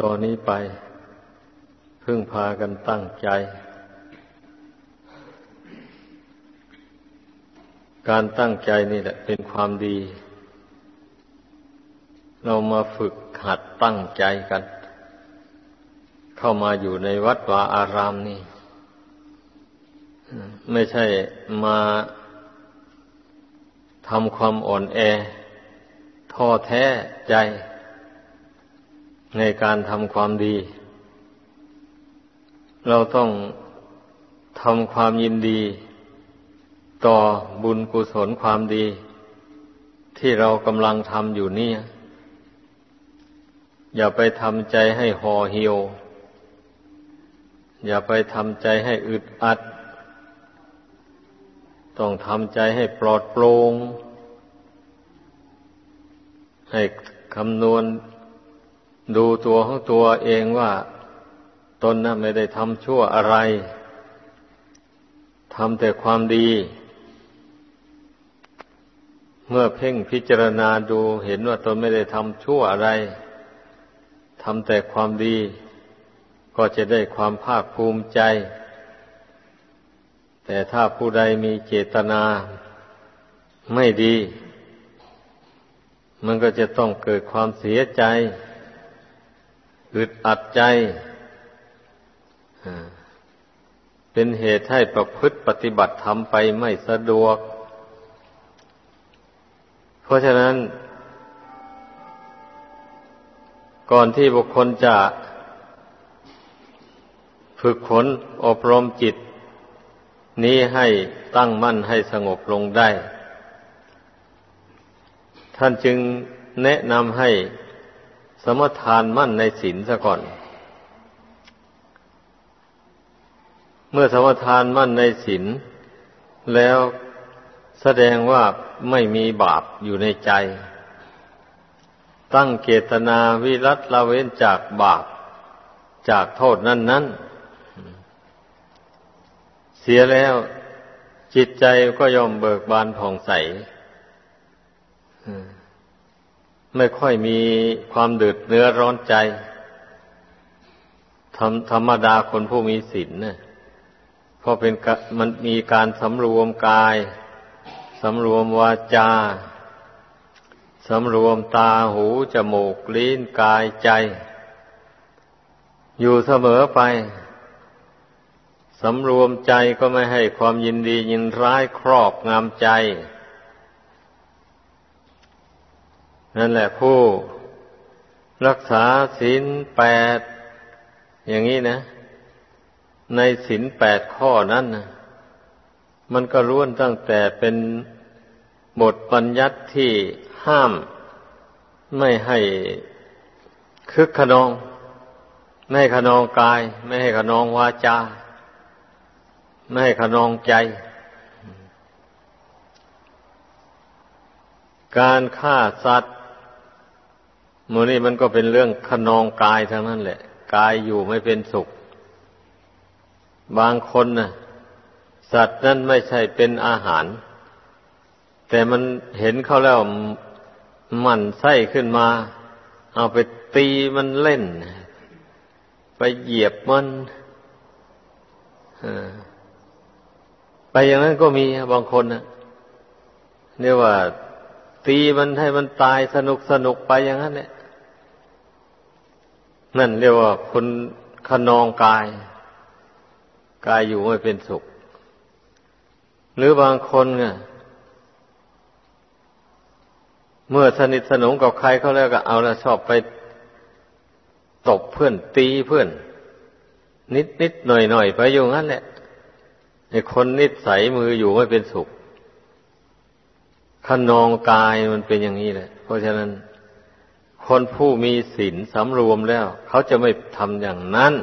ตอนนี้ไป พึ่งพากันตั้งใจ การตั้งใจนี่แหละ เป็นความดี เรามาฝึกหัดตั้งใจกัน เข้ามาอยู่ในวัดวาอารามนี่ ไม่ใช่มาทำความอ่อนแอ ท้อแท้ใจ ในการทำความดี เราต้องทำความยินดี ต่อบุญกุศลความดี ที่เรากำลังทำอยู่นี่อย่าไปทำใจให้ห่อเหี่ยว อย่าไปทำใจให้อึดอัด ต้องทำใจให้ปลอดโปร่งให้คำนวณ ดูตัวของตัวเองว่าตนน่ะไม่ได้ทำชั่วอะไรทำแต่ความดี เมื่อเพ่งพิจารณาดูเห็นว่าตนไม่ได้ทำชั่วอะไรทำแต่ความดี ก็จะได้ความภาคภูมิใจ แต่ถ้าผู้ใดมีเจตนาไม่ดี มันก็จะต้องเกิดความเสียใจ อึดอัดใจ เป็นเหตุให้ประพฤติปฏิบัติธรรมไปไม่สะดวก เพราะฉะนั้น ก่อนที่บุคคลจะ ฝึกฝนอบรมจิต นี้ให้ตั้งมั่นให้สงบลงได้ ท่านจึงแนะนำให้ สมทานมั่นในศีลซะก่อน เมื่อสมทานมั่นในศีลแล้วแสดงว่าไม่มีบาปอยู่ในใจ ตั้งเกตนาวิรัตละเว้นจากบาป จากโทษนั้นนั้นเสียแล้วจิตใจก็ยอมเบิกบานผ่องใส ไม่ค่อยมีความเดือดเนื้อร้อนใจธรรธรรมดาคนผู้มีศีลเนี่ยเพราะเป็นมันมีการสำรวมกายสำรวมวาจาสำรวมตาหูจมูกลิ้นกายใจ อยู่เสมอไปสำรวมใจก็ไม่ให้ความยินดียินร้ายครอบงำใจ นั่นแหละผู้รักษาศีลแปดอย่างนี้นะ ในศีลแปดข้อนั้นนะมันก็ล้วนตั้งแต่เป็นบทปัญญัติที่ห้ามไม่ให้คึกขนอง ไม่ให้ขนองกาย ไม่ให้ขนองวาจา ไม่ให้ขนองใจ การฆ่าสัตว์ มูนี่มันก็เป็นเรื่องขนองกายทั้งนั้นแหละ กายอยู่ไม่เป็นสุข บางคนนะ่ะสัตว์นั่นไม่ใช่เป็นอาหาร แต่มันเห็นเขาแล้วมันไส้ขึ้นมา เอาไปตีมันเล่น ไปเหยียบมันไปอย่างนั้นก็มีบางคนนะเรียกว่า ตีมันให้มันตายสนุกสนุกไปอย่างนั้นเนี่ยนั่นเรียกว่าคนขนองกาย กายอยู่ไม่เป็นสุข หรือบางคนเนี่ยเมื่อสนิทสนมกับใครเขาแล้วก็เอาละชอบไปตบเพื่อนตีเพื่อน นิดนิดหน่อยหน่อยไปอยู่งั้นแหละไอ้คนนิดใสมืออยู่ไม่เป็นสุข ขนองกายมันเป็นอย่างนี้แหละ เพราะฉะนั้น คนผู้มีศีลสำรวมแล้ว เขาจะไม่ทำอย่างนั้น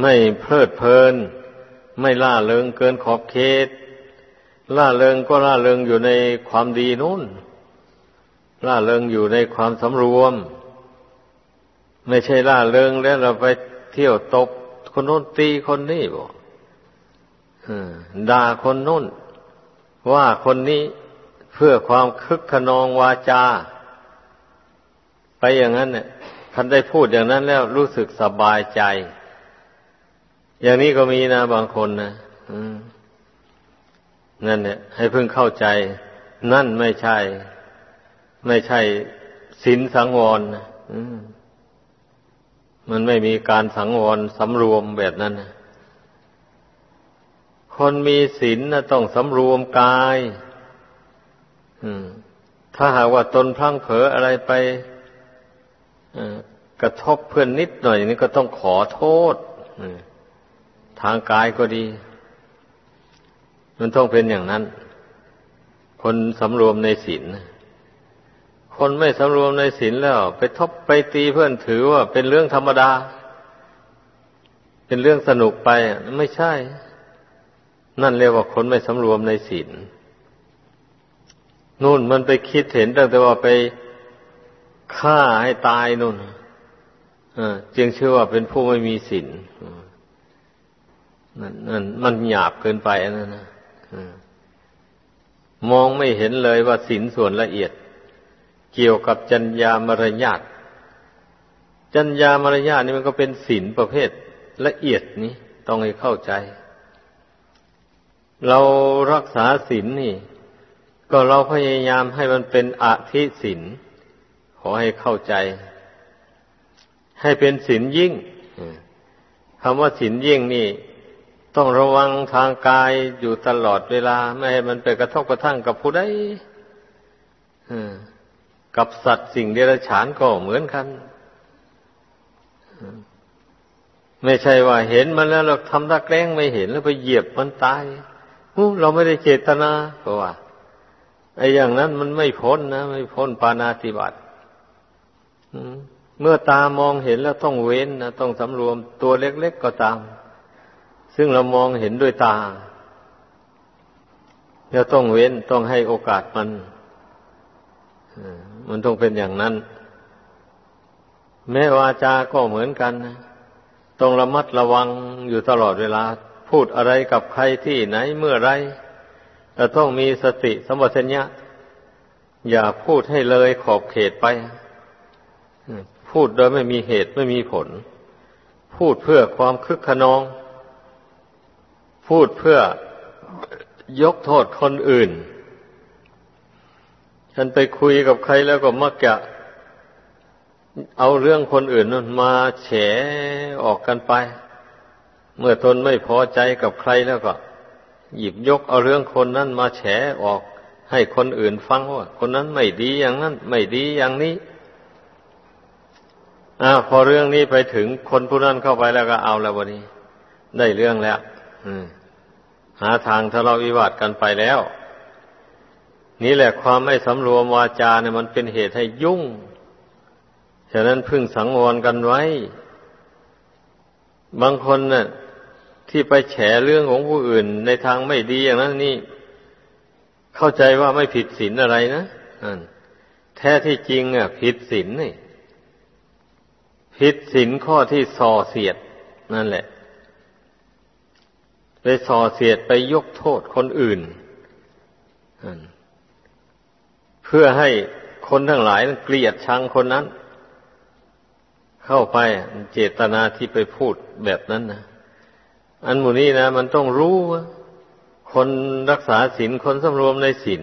ไม่เพลิดเพลิน ไม่ล่าเริงเกินขอบเขต ล่าเริงก็ล่าเริงอยู่ในความดีนู้นล่าเริงอยู่ในความสำรวม ไม่ใช่ล่าเริงแล้วเราไปเที่ยวตบคนโน้นตีคนนี้บอก ด่าคนนู้นว่าคนนี้เพื่อความคึกขนองวาจา ไปอย่างนั้นเนี่ยคันได้พูดอย่างนั้นแล้วรู้สึกสบายใจ อย่างนี้ก็มีนะบางคนนะนั่นเนี่ยให้เพิ่งเข้าใจ นั่นไม่ใช่ ไม่ใช่ศีลสังวรนะมันไม่มีการสังวรสำรวมแบบนั้นนะ คนมีศีลนะต้องสำรวมกายถ้าหากว่าตนพลั้งเผลออะไรไปกระทบเพื่อนนิดหน่อยนี่ก็ต้องขอโทษทางกายก็ดี มันต้องเป็นอย่างนั้น คนสำรวมในศีลคนไม่สำรวมในศีลแล้ว ไปทบไปตีเพื่อนถือว่าเป็นเรื่องธรรมดา เป็นเรื่องสนุกไปไม่ใช่ นั่นเรียกว่าคนไม่สำรวมในศีลนู่นมันไปคิดเห็นตั้งแต่ว่าไปฆ่าให้ตายนู่นจึงเชื่อว่าเป็นผู้ไม่มีศีลนั่นนั่นมันหยาบเกินไปนั่นนะมองไม่เห็นเลยว่าศีลส่วนละเอียด เกี่ยวกับจัญญามารยาทจัญญามารยาทนี่มันก็เป็นศีลประเภทละเอียดนี้ต้องให้เข้าใจ เรารักษาศีลนนี่ ก็เราพยายามให้มันเป็นอธิศีลขอให้เข้าใจ ให้เป็นศีลยิ่งคำว่าศีลยิ่งนี่ ต้องระวังทางกายอยู่ตลอดเวลา ไม่ให้มันไปกระทบกระทั่งกับผู้ใดกับสัตว์สิ่งเดรัจฉานก็เหมือนกันไม่ใช่ว่าเห็นมันแล้วเราทำตะแกล้งไม่เห็นแล้วไปเหยียบมันตาย เราไม่ได้เจตนาเพราะว่าไอ้อย่างนั้นมันไม่พ้นนะไม่พ้นปานาติบัติเมื่อตามองเห็นแล้วต้องเว้นนะต้องสำรวมตัวเล็กๆก็ตาม ซึ่งเรามองเห็นด้วยตาเราต้องเว้นต้องให้โอกาสมันมันต้องเป็นอย่างนั้น แม้วาจาก็เหมือนกันนะต้องระมัดระวังอยู่ตลอดเวลา พูดอะไรกับใครที่ไหนเมื่อไรแต่ต้องมีสติสมบัติญะอย่าพูดให้เลยขอบเขตไป พูดโดยไม่มีเหตุไม่มีผล พูดเพื่อความคึกขนอง พูดเพื่อยกโทษคนอื่น ฉันไปคุยกับใครแล้วก็มักจะเอาเรื่องคนอื่นนั้นมาแฉออกกันไป เมื่อตนไม่พอใจกับใครแล้วก็ หยิบยกเอาเรื่องคนนั้นมาแฉออก ให้คนอื่นฟังว่า คนนั้นไม่ดีอย่างนั้น ไม่ดีอย่างนี้อาพอเรื่องนี้ไปถึงคนผู้นั้นเข้าไปแล้วก็เอาแล้ววันนี้ ได้เรื่องแล้วหาทางทะเลาะวิวาทกันไปแล้ว นี่แหละความไม่สำรวมวาจาเนี่ยมันเป็นเหตุให้ยุ่ง ฉะนั้นพึ่งสังวรกันไว้ บางคนเน่ะ ที่ไปแฉเรื่องของผู้อื่นในทางไม่ดีอย่างนั้นนี่ เข้าใจว่าไม่ผิดศีลอะไรนะแท้ที่จริงอะ ผิดศีลนี่ ผิดศีลข้อที่ส่อเสียด นั่นแหละ ไปส่อเสียดไปยกโทษคนอื่นเพื่อให้คนทั้งหลายเกลียดชังคนนั้น เข้าไปเจตนาที่ไปพูดแบบนั้นนะ อันหมู่นี้นะมันต้องรู้ว่าคนรักษาศีลคนสำรวมในศีล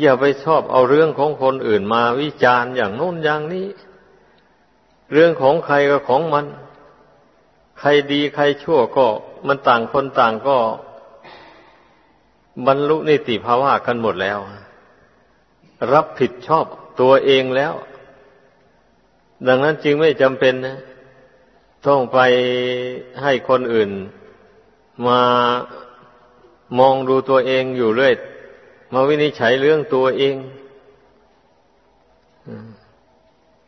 อย่าไปชอบเอาเรื่องของคนอื่นมาวิจารณ์อย่างโน้นอย่างนี้ เรื่องของใครก็ของมัน ใครดีใครชั่วก็ มันต่างคนต่างก็ บรรลุนิติภาวะกันหมดแล้ว รับผิดชอบตัวเองแล้ว ดังนั้นจึงไม่จำเป็นนะ ต้องไปให้คนอื่น มามองดูตัวเองอยู่เรื่อย มาวินิจฉัยเรื่องตัวเอง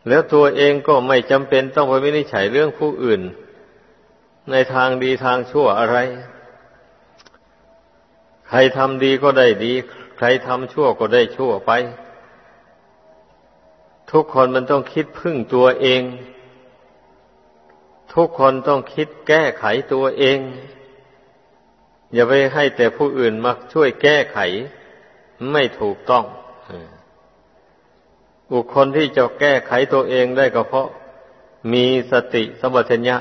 แล้วตัวเองก็ไม่จำเป็นต้องไปวินิจฉัยเรื่องผู้อื่น ในทางดีทางชั่วอะไร ใครทำดีก็ได้ดี ใครทำชั่วก็ได้ชั่วไป ทุกคนมันต้องคิดพึ่งตัวเอง ทุกคนต้องคิดแก้ไขตัวเอง อย่าไปให้แต่ผู้อื่นมาช่วยแก้ไข ไม่ถูกต้องบุคคลที่จะแก้ไขตัวเองได้ก็เพราะมีสติสมบัติญะ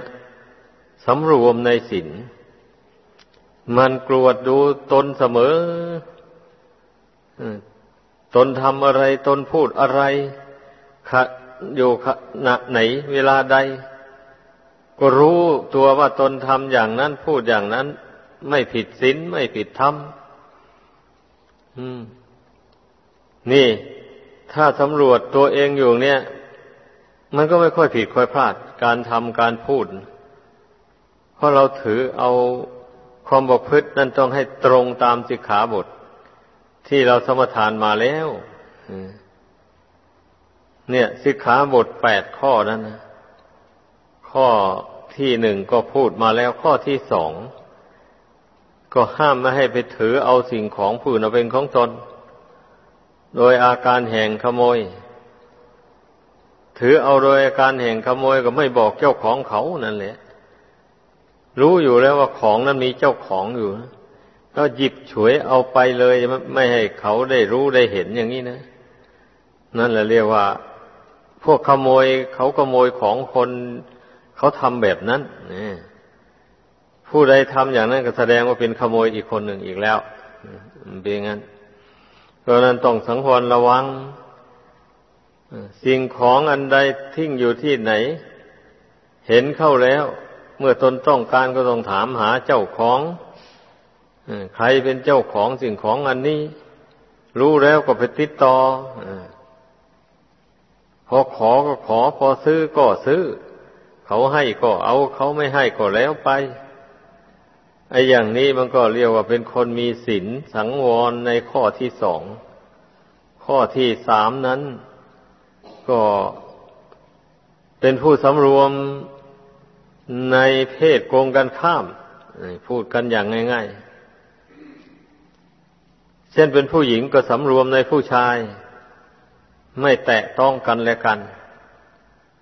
สำรวมในศีลมันกรวดดูตนเสมอตนทำอะไร ตนพูดอะไรอยู่ขณะไหน เวลาใด ก็รู้ตัวว่าตนทำอย่างนั้นพูดอย่างนั้น ไม่ผิดศีลไม่ผิดธรรมนี่ ถ้าสำรวจตัวเองอยู่เนี่ย มันก็ไม่ค่อยผิดค่อยพลาด การทำการพูด เพราะเราถือเอาความบกพฤตินั้นต้องให้ตรงตามสิกขาบท ที่เราสมทานมาแล้วเนี่ยสิกขาบทแปดข้อนั้นนะ ข้อที่หนึ่งก็พูดมาแล้วข้อที่สองก็ห้ามไม่ให้ไปถือเอาสิ่งของผู้อื่นเป็นของตน โดยอาการแห่งขโมย ถือเอาโดยอาการแห่งขโมยก็ไม่บอกเจ้าของเขานั่นแหละ รู้อยู่แล้วว่าของนั้นมีเจ้าของอยู่ก็หยิบฉวยเอาไปเลยไม่ให้เขาได้รู้ได้เห็นอย่างนี้นะ นั่นแหละเรียกว่า พวกขโมยเขาขโมยของคน เขาทำแบบนั้นนี่ผู้ใดทำอย่างนั้นก็แสดงว่าเป็นขโมยอีกคนหนึ่งอีกแล้วเป็นงั้น เพราะนั้นต้องสังวรระวัง สิ่งของอันใดทิ้งอยู่ที่ไหน เห็นเข้าแล้ว เมื่อตนต้องการก็ต้องถามหาเจ้าของใครเป็นเจ้าของสิ่งของอันนี้ รู้แล้วก็ไปติดต่อพอขอก็ขอ พอซื้อก็ซื้อ เขาให้ก็เอาเขาไม่ให้ก็แล้วไปไอ้อย่างนี้มันก็เรียกว่าเป็นคนมีศีลสังวรในข้อที่สองข้อที่สามนั้น ก็เป็นผู้สำรวมในเพศโกงกันข้ามพูดกันอย่างง่าย ๆ เช่นเป็นผู้หญิงก็สำรวมในผู้ชาย ไม่แตะต้องกันและกัน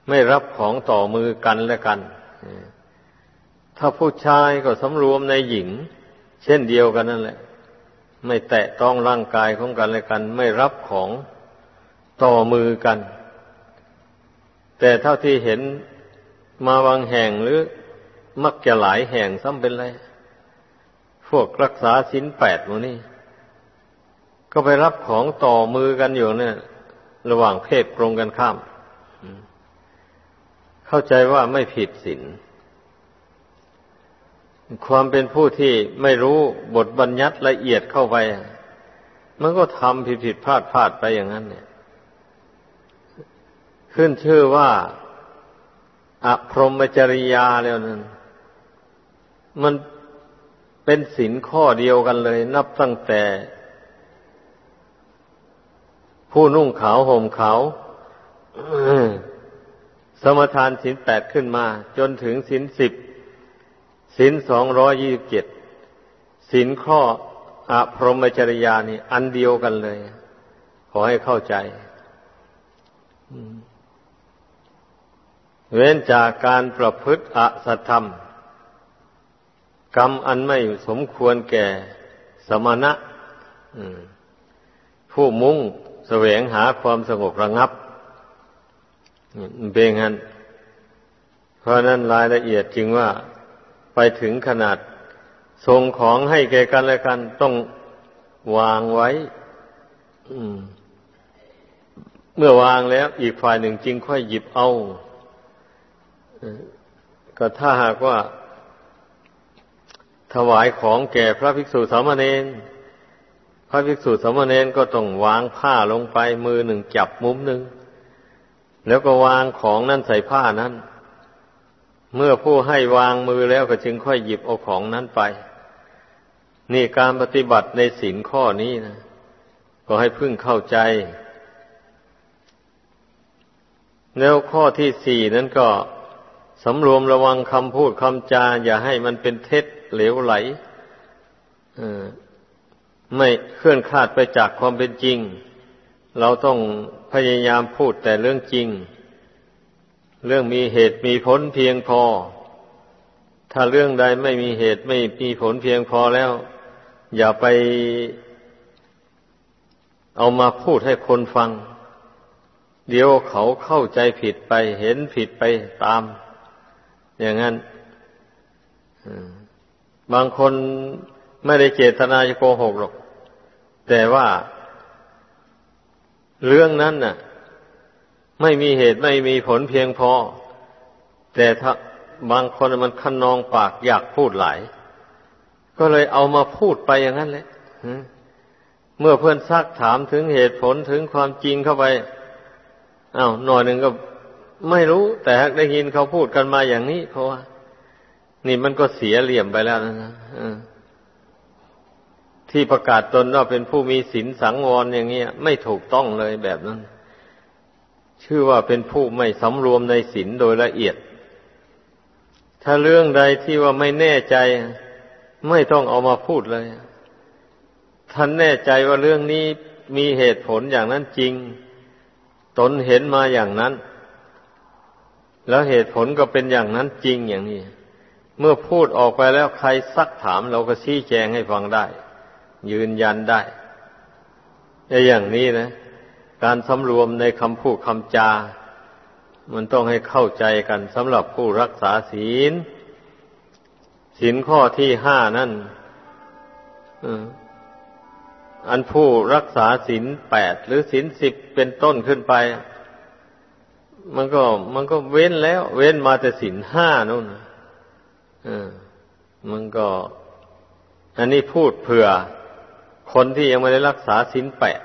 ไม่รับของต่อมือกันและกัน ถ้าผู้ชายก็สำรวมในหญิง เช่นเดียวกันนั่นแหละ ไม่แตะต้องร่างกายของกันและกัน ไม่รับของต่อมือกัน แต่เท่าที่เห็นมาบางแห่งหรือมักจะหลายแห่งซ้ำเป็นไร พวกรักษาสินแปดโมนี่ ก็ไปรับของต่อมือกันอยู่เนี่ย ระหว่างเพศตรงกันข้าม เข้าใจว่าไม่ผิดศีลความเป็นผู้ที่ไม่รู้บทบัญญัติละเอียดเข้าไป มันก็ทำผิดผิดพลาดพลาดไปอย่างนั้น เนี่ย ขึ้นชื่อว่าอพรหมจริยาแล้วนั้น มันเป็นศีลข้อเดียวกันเลย นับตั้งแต่ ผู้นุ่งขาวห่มขาว สมทานศีลแปดขึ้นมา จนถึงศีลสิบสินสองร้อยี่สิบเจ็ดสินข้ออพรหมจริยานี่ อันเดียวกันเลย ขอให้เข้าใจเว้นจากการประพฤติอสัตธรรม กรรมอันไม่สมควรแก่สมณะผู้มุ่งแสวงหาความสงบระงับ เป็นงั้นเพราะนั้นรายละเอียดจึงว่าไปถึงขนาดส่งของให้แก่กันและกันต้องวางไว้เมื่อวางแล้ว อีกฝ่ายหนึ่งจริงค่อยหยิบเอาก็ถ้าหากว่า ถวายของแก่พระภิกษุสามเณรพระภิกษุสามเณรก็ต้องวางผ้าลงไปมือหนึ่งจับมุมหนึ่ง แล้วก็วางของนั่นใส่ผ้านั้น เมื่อผู้ให้วางมือแล้วก็จึงค่อยหยิบเอาของนั้นไป นี่การปฏิบัติในศีลข้อนี้นะก็ให้พึ่งเข้าใจ แล้วข้อที่สี่นั้นก็สำรวมระวังคำพูดคำจา อย่าให้มันเป็นเท็จเหลวไหลไม่เคลื่อนคลาดไปจากความเป็นจริง เราต้องพยายามพูดแต่เรื่องจริง เรื่องมีเหตุมีผลเพียงพอ ถ้าเรื่องใดไม่มีเหตุไม่มีผลเพียงพอแล้ว อย่าไปเอามาพูดให้คนฟัง เดี๋ยวเขาเข้าใจผิดไปเห็นผิดไปตาม อย่างนั้นบางคนไม่ได้เจตนาจะโกหกหรอก แต่ว่า เรื่องนั้นน่ะ ไม่มีเหตุไม่มีผลเพียงพอ แต่ถ้าบางคนมันขนนองปากอยากพูดหลาย ก็เลยเอามาพูดไปอย่างนั้นแหละเมื่อเพื่อนซักถามถึงเหตุผลถึงความจริงเข้าไปอา้าวหน่อยหนึ่งก็ไม่รู้ แต่ได้ยินเขาพูดกันมาอย่างนี้ เพราะว่า นี่มันก็เสียเหลี่ยมไปแล้วนะ ที่ประกาศตนว่าเป็นผู้มีศีลสังวรอย่างเงี้ย ไม่ถูกต้องเลยแบบนั้น ชื่อว่าเป็นผู้ไม่สำรวมในศีลโดยละเอียด ถ้าเรื่องใดที่ว่าไม่แน่ใจ ไม่ต้องเอามาพูดเลยท่านแน่ใจว่าเรื่องนี้มีเหตุผลอย่างนั้นจริง ตนเห็นมาอย่างนั้น แล้วเหตุผลก็เป็นอย่างนั้นจริงอย่างนี้ เมื่อพูดออกไปแล้วใครซักถามเราก็ชี้แจงให้ฟังได้ ยืนยันได้ในอย่างนี้นะ การสำรวมในคำพูดคำจา มันต้องให้เข้าใจกันสำหรับผู้รักษาศีลศีลข้อที่ห้านั่นอันผู้รักษาศีลแปดหรือศีลสิบเป็นต้นขึ้นไป มันก็ มันก็เว้นแล้ว เว้นมาแต่ศีลห้านู่นอ่ามันก็ อันนี้พูดเผื่อ คนที่ยังไม่ได้รักษาศีลแปด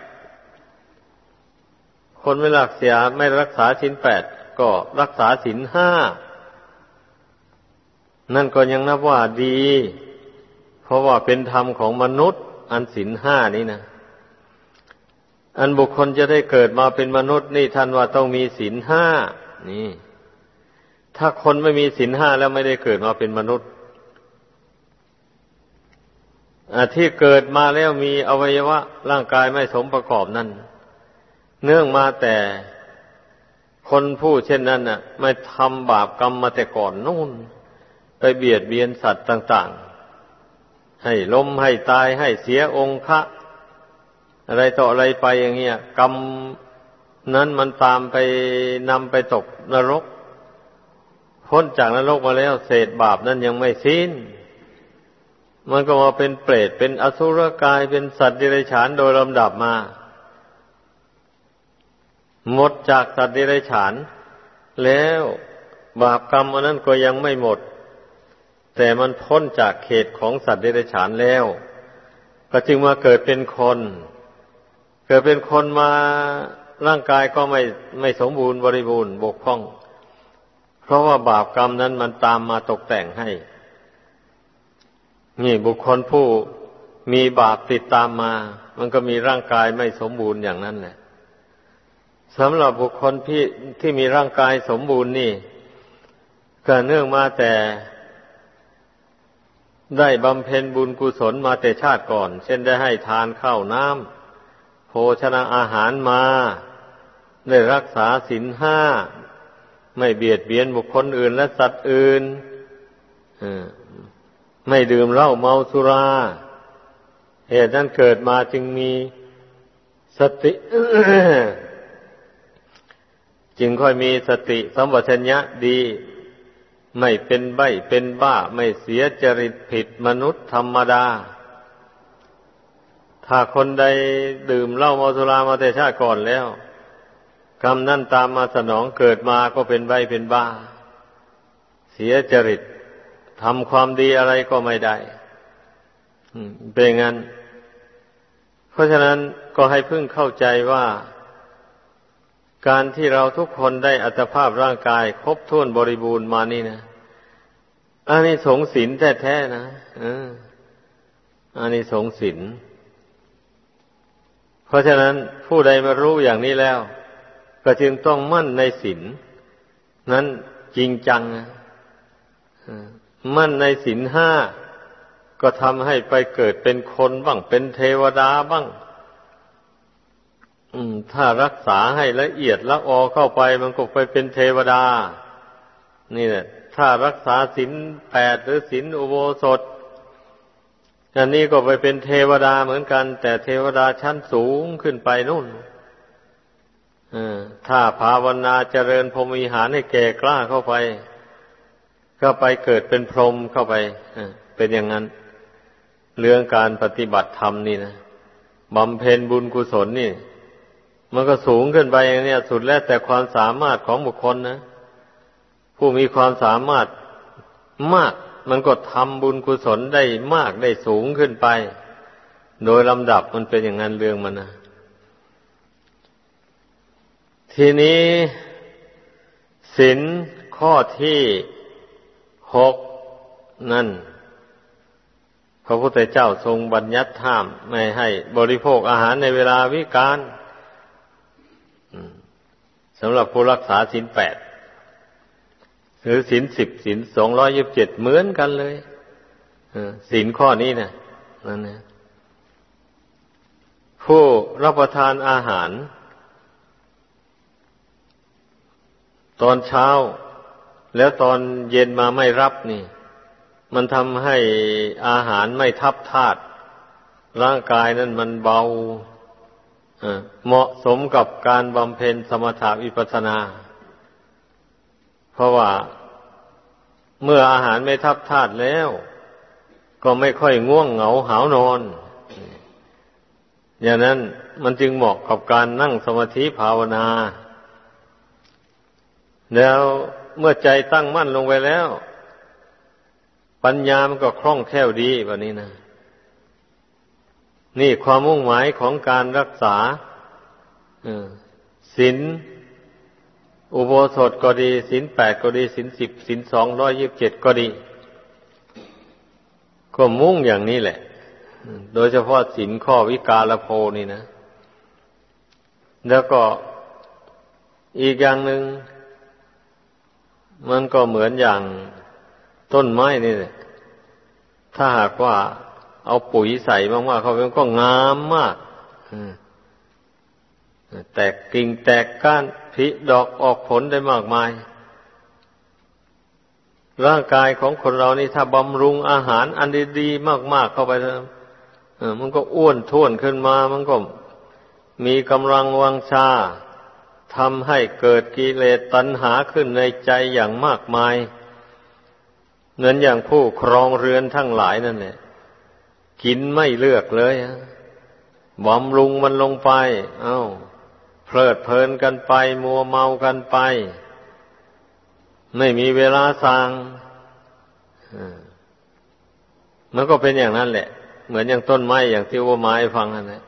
คนไม่รักษาไม่รักษาศีลแปดก็รักษาศีลห้า นั่นก็ยังนับว่าดี เพราะว่าเป็นธรรมของมนุษย์ อันศีลห้านี้นะ อันบุคคลจะได้เกิดมาเป็นมนุษย์นี่ท่านว่าต้องมีศีลห้านี่ ถ้าคนไม่มีศีลห้าแล้วไม่ได้เกิดมาเป็นมนุษย์ ที่เกิดมาแล้วมีอวัยวะ ร่างกายไม่สมประกอบนั่นเนื่องมาแต่คนผู้เช่นนั้นน่ะ ไม่ทำบาปกรรมมาแต่ก่อนนู่น ไปเบียดเบียนสัตว์ต่าง ๆ ให้ล้มให้ตายให้เสียองค์ะอะไรต่ออะไรไปอย่างเงี้ยกรรมนั้นมันตามไปนำไปตกนรก พ้นจากนรกมาแล้วเศษบาปนั้นยังไม่สิ้น มันก็มาเป็นเปรตเป็นอสุรกายเป็นสัตว์ดิเรกชันโดยลำดับมา หมดจากสัตว์ดิเรกชันแล้วบาปกรรมอันนั้นก็ยังไม่หมด แต่มันพ้นจากเขตของสัตว์เดรัจฉานแล้ว ก็จึงมาเกิดเป็นคน เกิดเป็นคนมาร่างกายก็ไม่ไม่สมบูรณ์บริบูรณ์บกพร่อง เพราะว่าบาปกรรมนั้นมันตามมาตกแต่งให้ นี่บุคคลผู้มีบาปติดตามมา มันก็มีร่างกายไม่สมบูรณ์อย่างนั้นแหละสำหรับบุคคลที่ที่มีร่างกายสมบูรณ์นี่ก็เนื่องมาแต่ ได้บำเพ็ญบุญกุศลมาแต่ชาติก่อน เช่นได้ให้ทานข้าวน้ำโภชนะอาหารมา ได้รักษาศีลห้า ไม่เบียดเบียนบุคคลอื่นและสัตว์อื่นอ ไม่ดื่มเหล้าเมาสุรา เหตุนั้นเกิดมาจึงมีสติ จึงค่อยมีสติสัมปชัญญะดี ไม่เป็นใบเป็นบ้า ไม่เสียจริตผิดมนุษย์ธรรมดา ถ้าคนใดดื่มเหล้าเมาสุรามาแต่ชาติก่อนแล้วกรรมนั่นตามมาสนองเกิดมาก็เป็นใบเป็นบ้า เสียจริต ทำความดีอะไรก็ไม่ได้เป็นงั้น เพราะฉะนั้นก็ให้พึ่งเข้าใจว่า การที่เราทุกคนได้อัตภาพร่างกายครบถ้วนบริบูรณ์มานี่นะอันนี้สงสินแท้ๆนะอันนี้สงสิน เพราะฉะนั้นผู้ใดมารู้อย่างนี้แล้ว ก็จึงต้องมั่นในศีลนั้นจริงจัง มั่นในศีลห้าก็ทำให้ไปเกิดเป็นคนบ้างเป็นเทวดาบ้างถ้ารักษาให้ละเอียดละออเข้าไปมันก็ไปเป็นเทวดา นี่แหละ ถ้ารักษาศีลแปดหรือศีลอุโบสถ อันนี้ก็ไปเป็นเทวดาเหมือนกัน แต่เทวดาชั้นสูงขึ้นไปนู่นถ้าภาวนาเจริญพรมิหารให้แก่กล้าเข้าไป ก็ไปเกิดเป็นพรหมเข้าไปเป็นอย่างนั้น เรื่องการปฏิบัติธรรมนี่นะบำเพ็ญบุญกุศลนี่ มันก็สูงขึ้นไปอย่างนี้สุดแล้วแต่ความสามารถของบุคคลนะ ผู้มีความสามารถมาก มันก็ทำบุญกุศลได้มากได้สูงขึ้นไป โดยลำดับมันเป็นอย่างนั้นเรื่องมันนะทีนี้สินข้อที่ หกนั่น พระพุทธเจ้าทรงบัญญัติห้าม ไม่ให้บริโภคอาหารในเวลาวิการสำหรับผู้รักษาสินแปดหรือสินสิบสินสองร้อยยิบเจ็ดเหมือนกันเลยสินข้อนี้นะนั่นนะผู้รับประทานอาหาร ตอนเช้า แล้วตอนเย็นมาไม่รับนี่ มันทำให้อาหารไม่ทับธาตุร่างกายนั้นมันเบาเหมาะสมกับการบำเพ็ญสมถะวิปัสนา เพราะว่าเมื่ออาหารไม่ทับธาตุแล้ว ก็ไม่ค่อยง่วงเหงาหาวนอน อย่างนั้นมันจึงเหมาะกับการนั่งสมาธิภาวนา แล้ว เมื่อใจตั้งมั่นลงไปแล้ว ปัญญามันก็คล่องแคล่วดีแบบนี้นะ นี่ความมุ่งหมายของการรักษาศีลอุโบสถก็ดีศีลแปดก็ดีศีลสิบศีลสองร้อยยิบเจ็ดก็ดี ก็มุ่งอย่างนี้แหละ โดยเฉพาะศีลข้อวิกาลโพนี่นะ แล้วก็อีกอย่างหนึ่ง มันก็เหมือนอย่างต้นไม้นี่แหละถ้าหากว่าเอาปุ๋ยใส่มากๆเขามันก็งามมากแตกกิ่งแตกก้านพิดอกออกผลได้มากมาย ร่างกายของคนเรานี่ถ้าบำรุงอาหารอันดีๆมาก ๆ เข้าไปแล้วมันก็อ้วนท้วนขึ้นมา มันก็มีกำลังวังชา ทำให้เกิดกิเลสตัณหาขึ้นในใจอย่างมากมาย เหมือนอย่างผู้ครองเรือนทั้งหลายนั่นแหละกินไม่เลือกเลยบำรุงมันลงไป เอา้า เพลิดเพลินกันไป มัวเมากันไป ไม่มีเวลาสั่งมันก็เป็นอย่างนั้นแหละ เหมือนอย่างต้นไม้อย่างที่ว่าไม้ฟังนั่นแหละ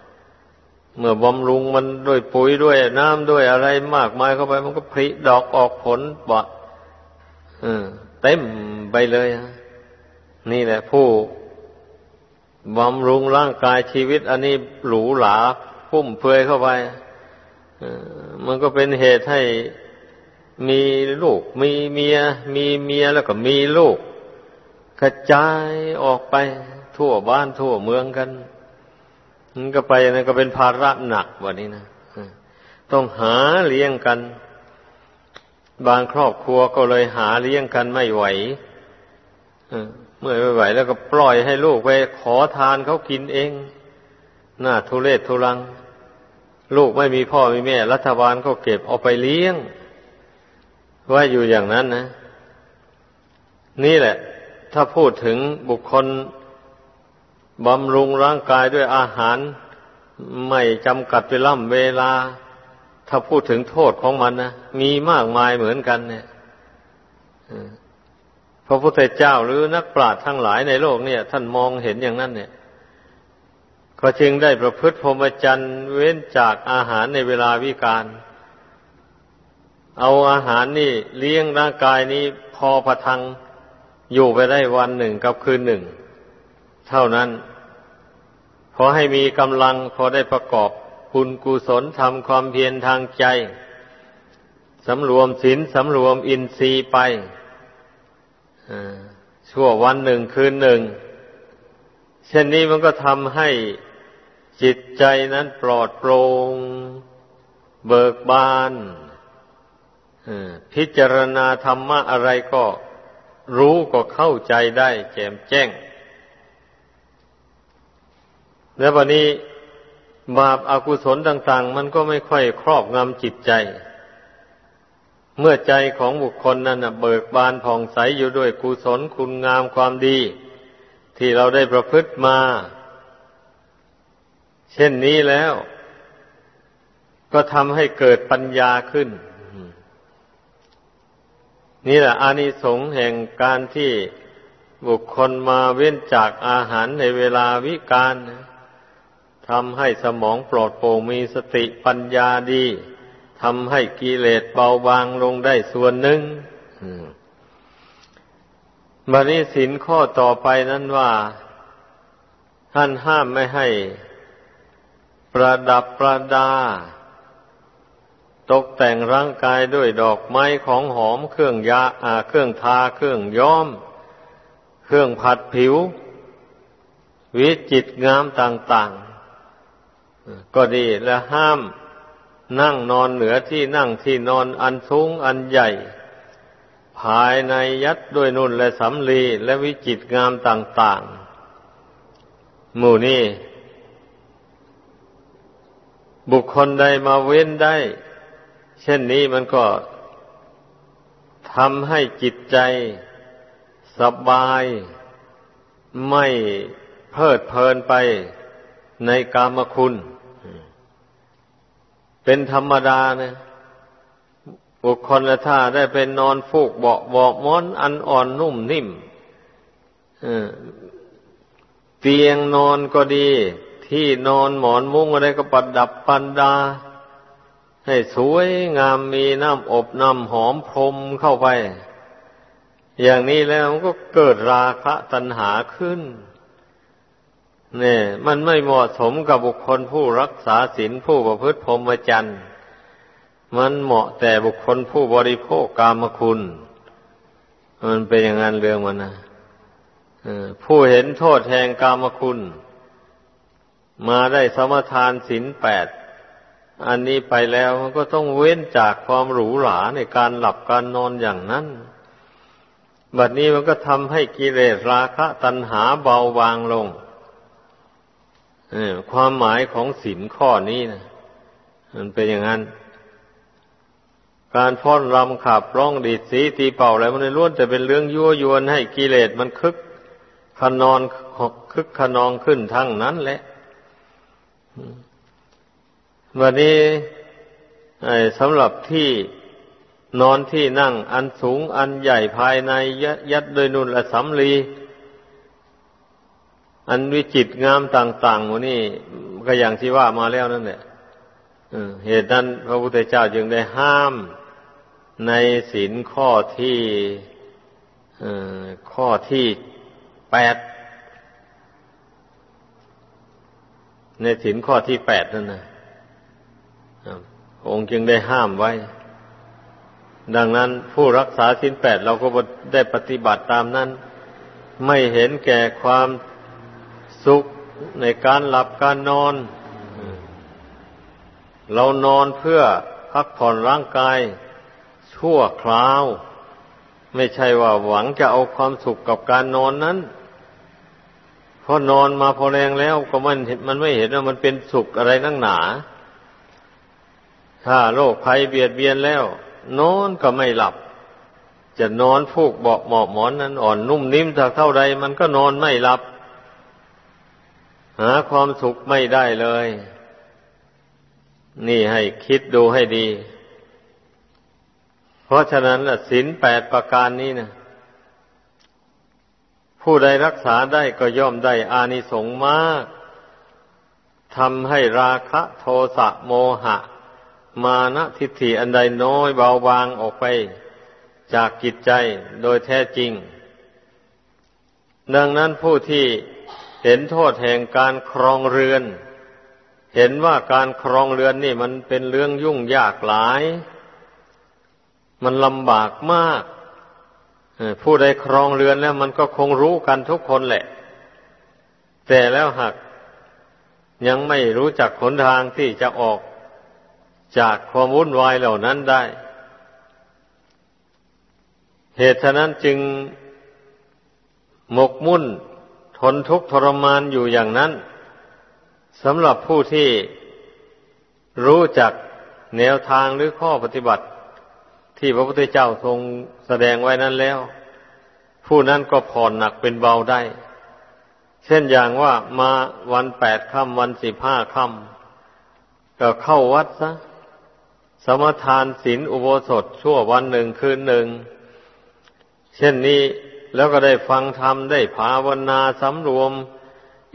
เมื่อบำรุงมันด้วยปุ๋ยด้วยน้ำด้วยอะไรมากมายเข้าไป มันก็ผลิดอกออกผลบะเต็มไปเลยนี่แหละ ผู้บำรุงร่างกายชีวิต อันนี้หรูหราพุ่มเพยเข้าไปมันก็เป็นเหตุให้มีลูก มีเมีย มีเมียแล้วก็มีลูกกระจายออกไปทั่วบ้านทั่วเมืองกัน มันก็ไปนะก็เป็นภาระหนักวันนี้นะต้องหาเลี้ยงกัน บางครอบครัวก็เลยหาเลี้ยงกันไม่ไหวเมื่อไม่ไหว แล้วก็ปล่อยให้ลูกไปขอทานเขากินเองหน้าทุเรศทุรัง ลูกไม่มีพ่อมีแม่ รัฐบาลก็เก็บเอาไปเลี้ยง ว่าอยู่อย่างนั้นนะ นี่แหละ ถ้าพูดถึงบุคคล บำรุงร่างกายด้วยอาหารไม่จำกัดเวล่ำเวลา ถ้าพูดถึงโทษของมันนะมีมากมายเหมือนกันเนี่ยพระพุทธเจ้าหรือนักปราชญ์ทั้งหลายในโลกเนี่ย ท่านมองเห็นอย่างนั้นเนี่ย ก็จึงได้ประพฤติพรหมจรรย์เว้นจากอาหารในเวลาวิการ เอาอาหารนี่เลี้ยงร่างกายนี้พอประทังอยู่ไปได้วันหนึ่งกับคืนหนึ่ง เท่านั้น ขอให้มีกำลังพอได้ประกอบบุญกุศลทำความเพียรทางใจสำรวมศีลสำรวมอินทรีย์ไปชั่ววันหนึ่งคืนหนึ่ง เช่นนี้มันก็ทำให้จิตใจนั้นปลอดโปร่งเบิกบานพิจารณาธรรมะอะไรก็รู้ก็เข้าใจได้ แจ่มแจ้ง แล้ววันนี้บาปอากุศลต่าง ๆ มันก็ไม่ค่อยครอบงำจิตใจ เมื่อใจของบุคคลนั้นเบิกบานผ่องใสอยู่ด้วยกุศลคุณงามความดี ที่เราได้ประพฤติมา เช่นนี้แล้ว ก็ทำให้เกิดปัญญาขึ้น นี่แหละอานิสงส์แห่งการที่บุคคลมาเว้นจากอาหารในเวลาวิกาล ทำให้สมองปลอดโปร่งมีสติปัญญาดีทำให้กิเลสเบาบางลงได้ส่วนหนึ่งบริสินข้อต่อไปนั้นว่า ท่านห้ามไม่ให้ ประดับประดา ตกแต่งร่างกายด้วยดอกไม้ของหอมเครื่องยาเครื่องทาเครื่องย้อม เครื่องผัดผิว วิจิตงามต่าง ๆ ก็ดีและห้ามนั่งนอนเหนือที่นั่งที่นอนอันสูงอันใหญ่ ภายในยัดด้วยนุ่นและสำลีและวิจิตงามต่าง ๆ หมู่นี้บุคคลใดมาเว้นได้ เช่นนี้มันก็ทำให้จิตใจสบาย ไม่เพลิดเพลินไป ในกามคุณ เป็นธรรมดานะบุคคลละท่าได้เป็นนอนฟูกเบาเบาะม้อนอันอ่อนนุ่มนิ่มเตียงนอนก็ดี ที่นอนหมอนมุ้งอะไรก็ประดับปันดา ให้สวยงามมีน้ำอบน้ำหอมพรมเข้าไป อย่างนี้แล้วก็เกิดราคะตัณหาขึ้น เนี่ย มันไม่เหมาะสมกับบุคคลผู้รักษาศีลผู้ประพฤติพรหมจรรย์มันเหมาะแต่บุคคลผู้บริโภคกามคุณ มันเป็นอย่างนั้นเรื่องมันนะผู้เห็นโทษแห่งกามคุณ มาได้สมทานศีลแปด อันนี้ไปแล้วมันก็ต้องเว้นจากความหรูหราในการหลับการนอนอย่างนั้น บัดนี้มันก็ทำให้กิเลสราคะตัณหาเบาบางลง ความหมายของศีลข้อนี้นะมันเป็นอย่างนั้น การฟ้อนรำขับร้องดีดสีตีเป่าอะไรมันล้วนแต่เป็นเรื่องยั่วยวนให้กิเลสมันคึกขนอนคึกขนองขึ้นทั้งนั้นแหละวันนี้สำหรับที่นอนที่นั่งอันสูงอันใหญ่ภายในยัดโดยนุนละสำลี อันวิจิตงามต่างๆหมนี่ก็อย่างที่ว่ามาแล้วนั่นแหละเหตุนั้นพระพุทธเจ้าจึงได้ห้ามในศีลข้อที่ข้อที่แปดในศีลข้อที่แปดนั่นนะองค์จึงได้ห้ามไว้ ดังนั้นผู้รักษาสินแปดเราก็ได้ปฏิบัติตามนั้น ไม่เห็นแก่ความ สุขในการหลับการนอน เรานอนเพื่อพักผ่อนร่างกายชั่วคราว ไม่ใช่ว่าหวังจะเอาความสุขกับการนอนนั้นพอนอนมาพอแรงแล้วก็มันมันไม่เห็นว่ามันเป็นสุขอะไรนั่งหนา ถ้าโรคภัยเบียดเบียนแล้ว นอนก็ไม่หลับ จะนอนฟูกเบาหมอบหมอนนั้นอ่อนนุ่มนิ่มสักเท่าใดมันก็นอนไม่หลับ หาความสุขไม่ได้เลย นี่ให้คิดดูให้ดี เพราะฉะนั้นล่ะศีลแปดประการนี้นะผู้ใดรักษาได้ก็ย่อมได้อานิสงส์มากทำให้ราคะโทสะโมหะ มานะทิฏฐิอันใดน้อยเบาบางออกไป จากกิจใจโดยแท้จริง ดังนั้นผู้ที่ เห็นโทษแห่งการครองเรือน เห็นว่าการครองเรือนนี่มันเป็นเรื่องยุ่งยากหลาย มันลำบากมากผู้ใดครองเรือนแล้วมันก็คงรู้กันทุกคนแหละ แต่แล้วหากยังไม่รู้จักขนทางที่จะออกจากความวุ่นวายเหล่านั้นได้ เหตุฉะนั้นจึงหมกมุ่น นทุกข์ทรมานอยู่อย่างนั้นสำหรับผู้ที่รู้จักแนวทางหรือข้อปฏิบัติ ที่พระพุทธเจ้าทรงแสดงไว้นั้นแล้ว ผู้นั้นก็ผ่อนหนักเป็นเบาได้ เช่นอย่างว่ามาวันแปดค่ำวันสิบห้าค่ำก็เข้าวัดซะ สมทานศีลอุโบสถชั่ววันหนึ่งคืนหนึ่ง เช่นนี้ แล้วก็ได้ฟังธรรมได้ภาวนาสำรวม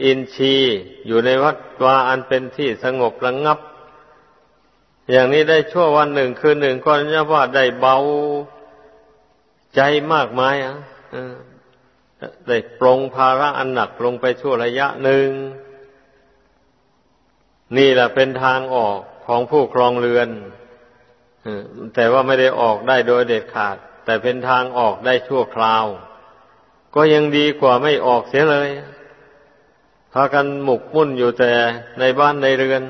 อินทรีย์อยู่ในวัดวาอันเป็นที่สงบระงงับ อย่างนี้ได้ชั่ววันหนึ่งคืนหนึ่งก็นับว่าได้เบาใจมากมายอะได้ปรงภาระอันหนักลงไปชั่วระยะหนึ่ง นี่แหละเป็นทางออกของผู้ครองเรือนแต่ว่าไม่ได้ออกได้โดยเด็ดขาด แต่เป็นทางออกได้ชั่วคราว ก็ยังดีกว่าไม่ออกเสียเลย พากันหมกมุ่นอยู่แต่ในบ้านในเรือน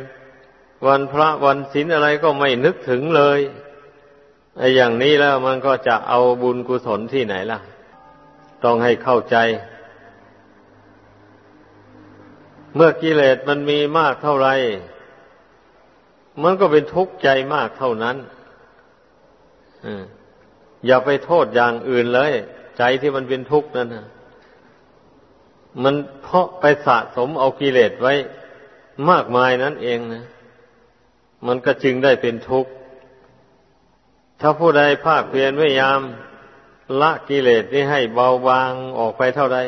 วันพระวันศีลอะไรก็ไม่นึกถึงเลยไอ้อย่างนี้แล้วมันก็จะเอาบุญกุศลที่ไหนล่ะ ต้องให้เข้าใจ เมื่อกิเลสมันมีมากเท่าไรมันก็เป็นทุกข์ใจมากเท่านั้นอย่าไปโทษอย่างอื่นเลย ใจที่มันเป็นทุกข์นั่นนะมันเพราะไปสะสมเอากิเลสไว้มากมายนั่นเองนะ มันก็จึงได้เป็นทุกข์ ถ้าผู้ใดภาคเพียรพยายาม ละกิเลสนี้ให้เบาบางออกไปเท่าใด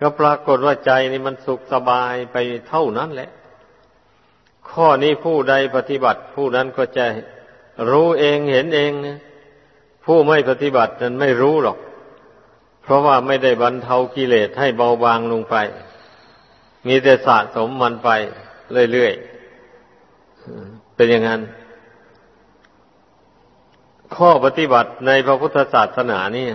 ก็ปรากฏว่าใจนี่มันสุขสบายไปเท่านั้นแหละ ข้อนี้ผู้ใดปฏิบัติ ผู้นั้นก็จะรู้เองเห็นเองนะผู้ไม่ปฏิบัตินั้นไม่รู้หรอก เพราะว่าไม่ได้บรรเทากิเลสให้เบาบางลงไป มีแต่สะสมมันไปเรื่อยๆ เป็นอย่างนั้น ข้อปฏิบัติในพระพุทธศาสนานี่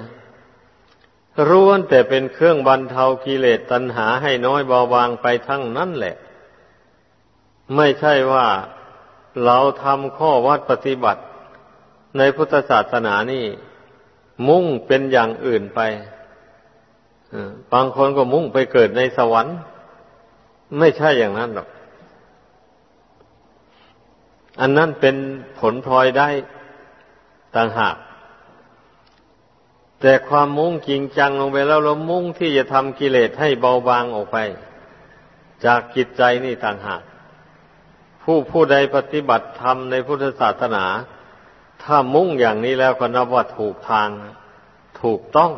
ร้วนแต่เป็นเครื่องบรรเทากิเลสตัณหาให้น้อยเบาบางไปทั้งนั้นแหละ ไม่ใช่ว่าเราทำข้อวัดปฏิบัติ ในพุทธศาสนานี่ มุ่งเป็นอย่างอื่นไป บางคนก็มุ่งไปเกิดในสวรรค์ ไม่ใช่อย่างนั้นหรอก อันนั้นเป็นผลพลอยได้ต่างหาก แต่ความมุ่งจริงจังลงไปแล้วเรามุ่งที่จะทำกิเลสให้เบาบางออกไป จากจิตใจนี่ต่างหาก ผู้ผู้ใดปฏิบัติธรรมในพุทธศาสนา ถ้ามุ่งอย่างนี้แล้วก็นับว่าถูกทาง ถูกต้อง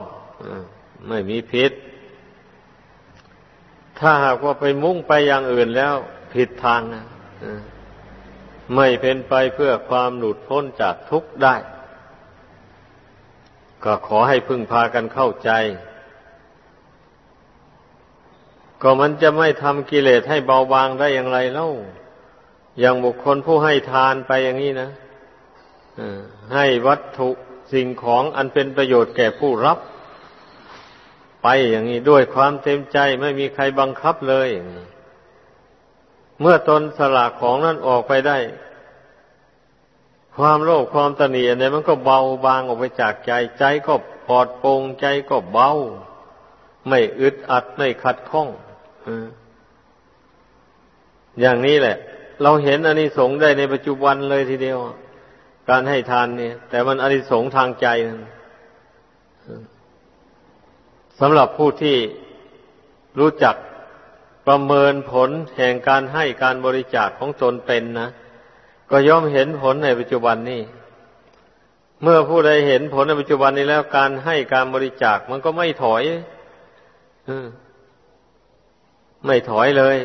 ไม่มีพิษ ถ้าหากว่าไปมุ่งไปอย่างอื่นแล้วผิดทางนะไม่เป็นไปเพื่อความหลุดพ้นจากทุกข์ได้ ก็ขอให้พึ่งพากันเข้าใจ ก็มันจะไม่ทำกิเลสให้เบาบางได้อย่างไรเล่า อย่างบุคคลผู้ให้ทานไปอย่างนี้นะให้วัตถุสิ่งของอันเป็นประโยชน์แก่ผู้รับ ไปอย่างนี้ด้วยความเต็มใจไม่มีใครบังคับเลย เมื่อตนสละของนั้นออกไปได้ ความโลภความตนีอะไรมันก็เบาบางออกไปจากใจ ใจก็ปลอดโปร่งใจก็เบา ไม่อึดอัดไม่ขัดข้องอย่างนี้แหละ เราเห็นอานิสงส์ได้ในปัจจุบันเลยทีเดียว การให้ทานเนี่ย แต่มันอานิสงส์ทางใจ สำหรับผู้ที่รู้จักประเมินผลแห่งการให้การบริจาคของตนเป็นนะ ก็ย่อมเห็นผลในปัจจุบันนี้เมื่อผู้ใดเห็นผลในปัจจุบันนี้แล้วการให้การบริจาคมันก็ไม่ถอยไม่ถอยเลย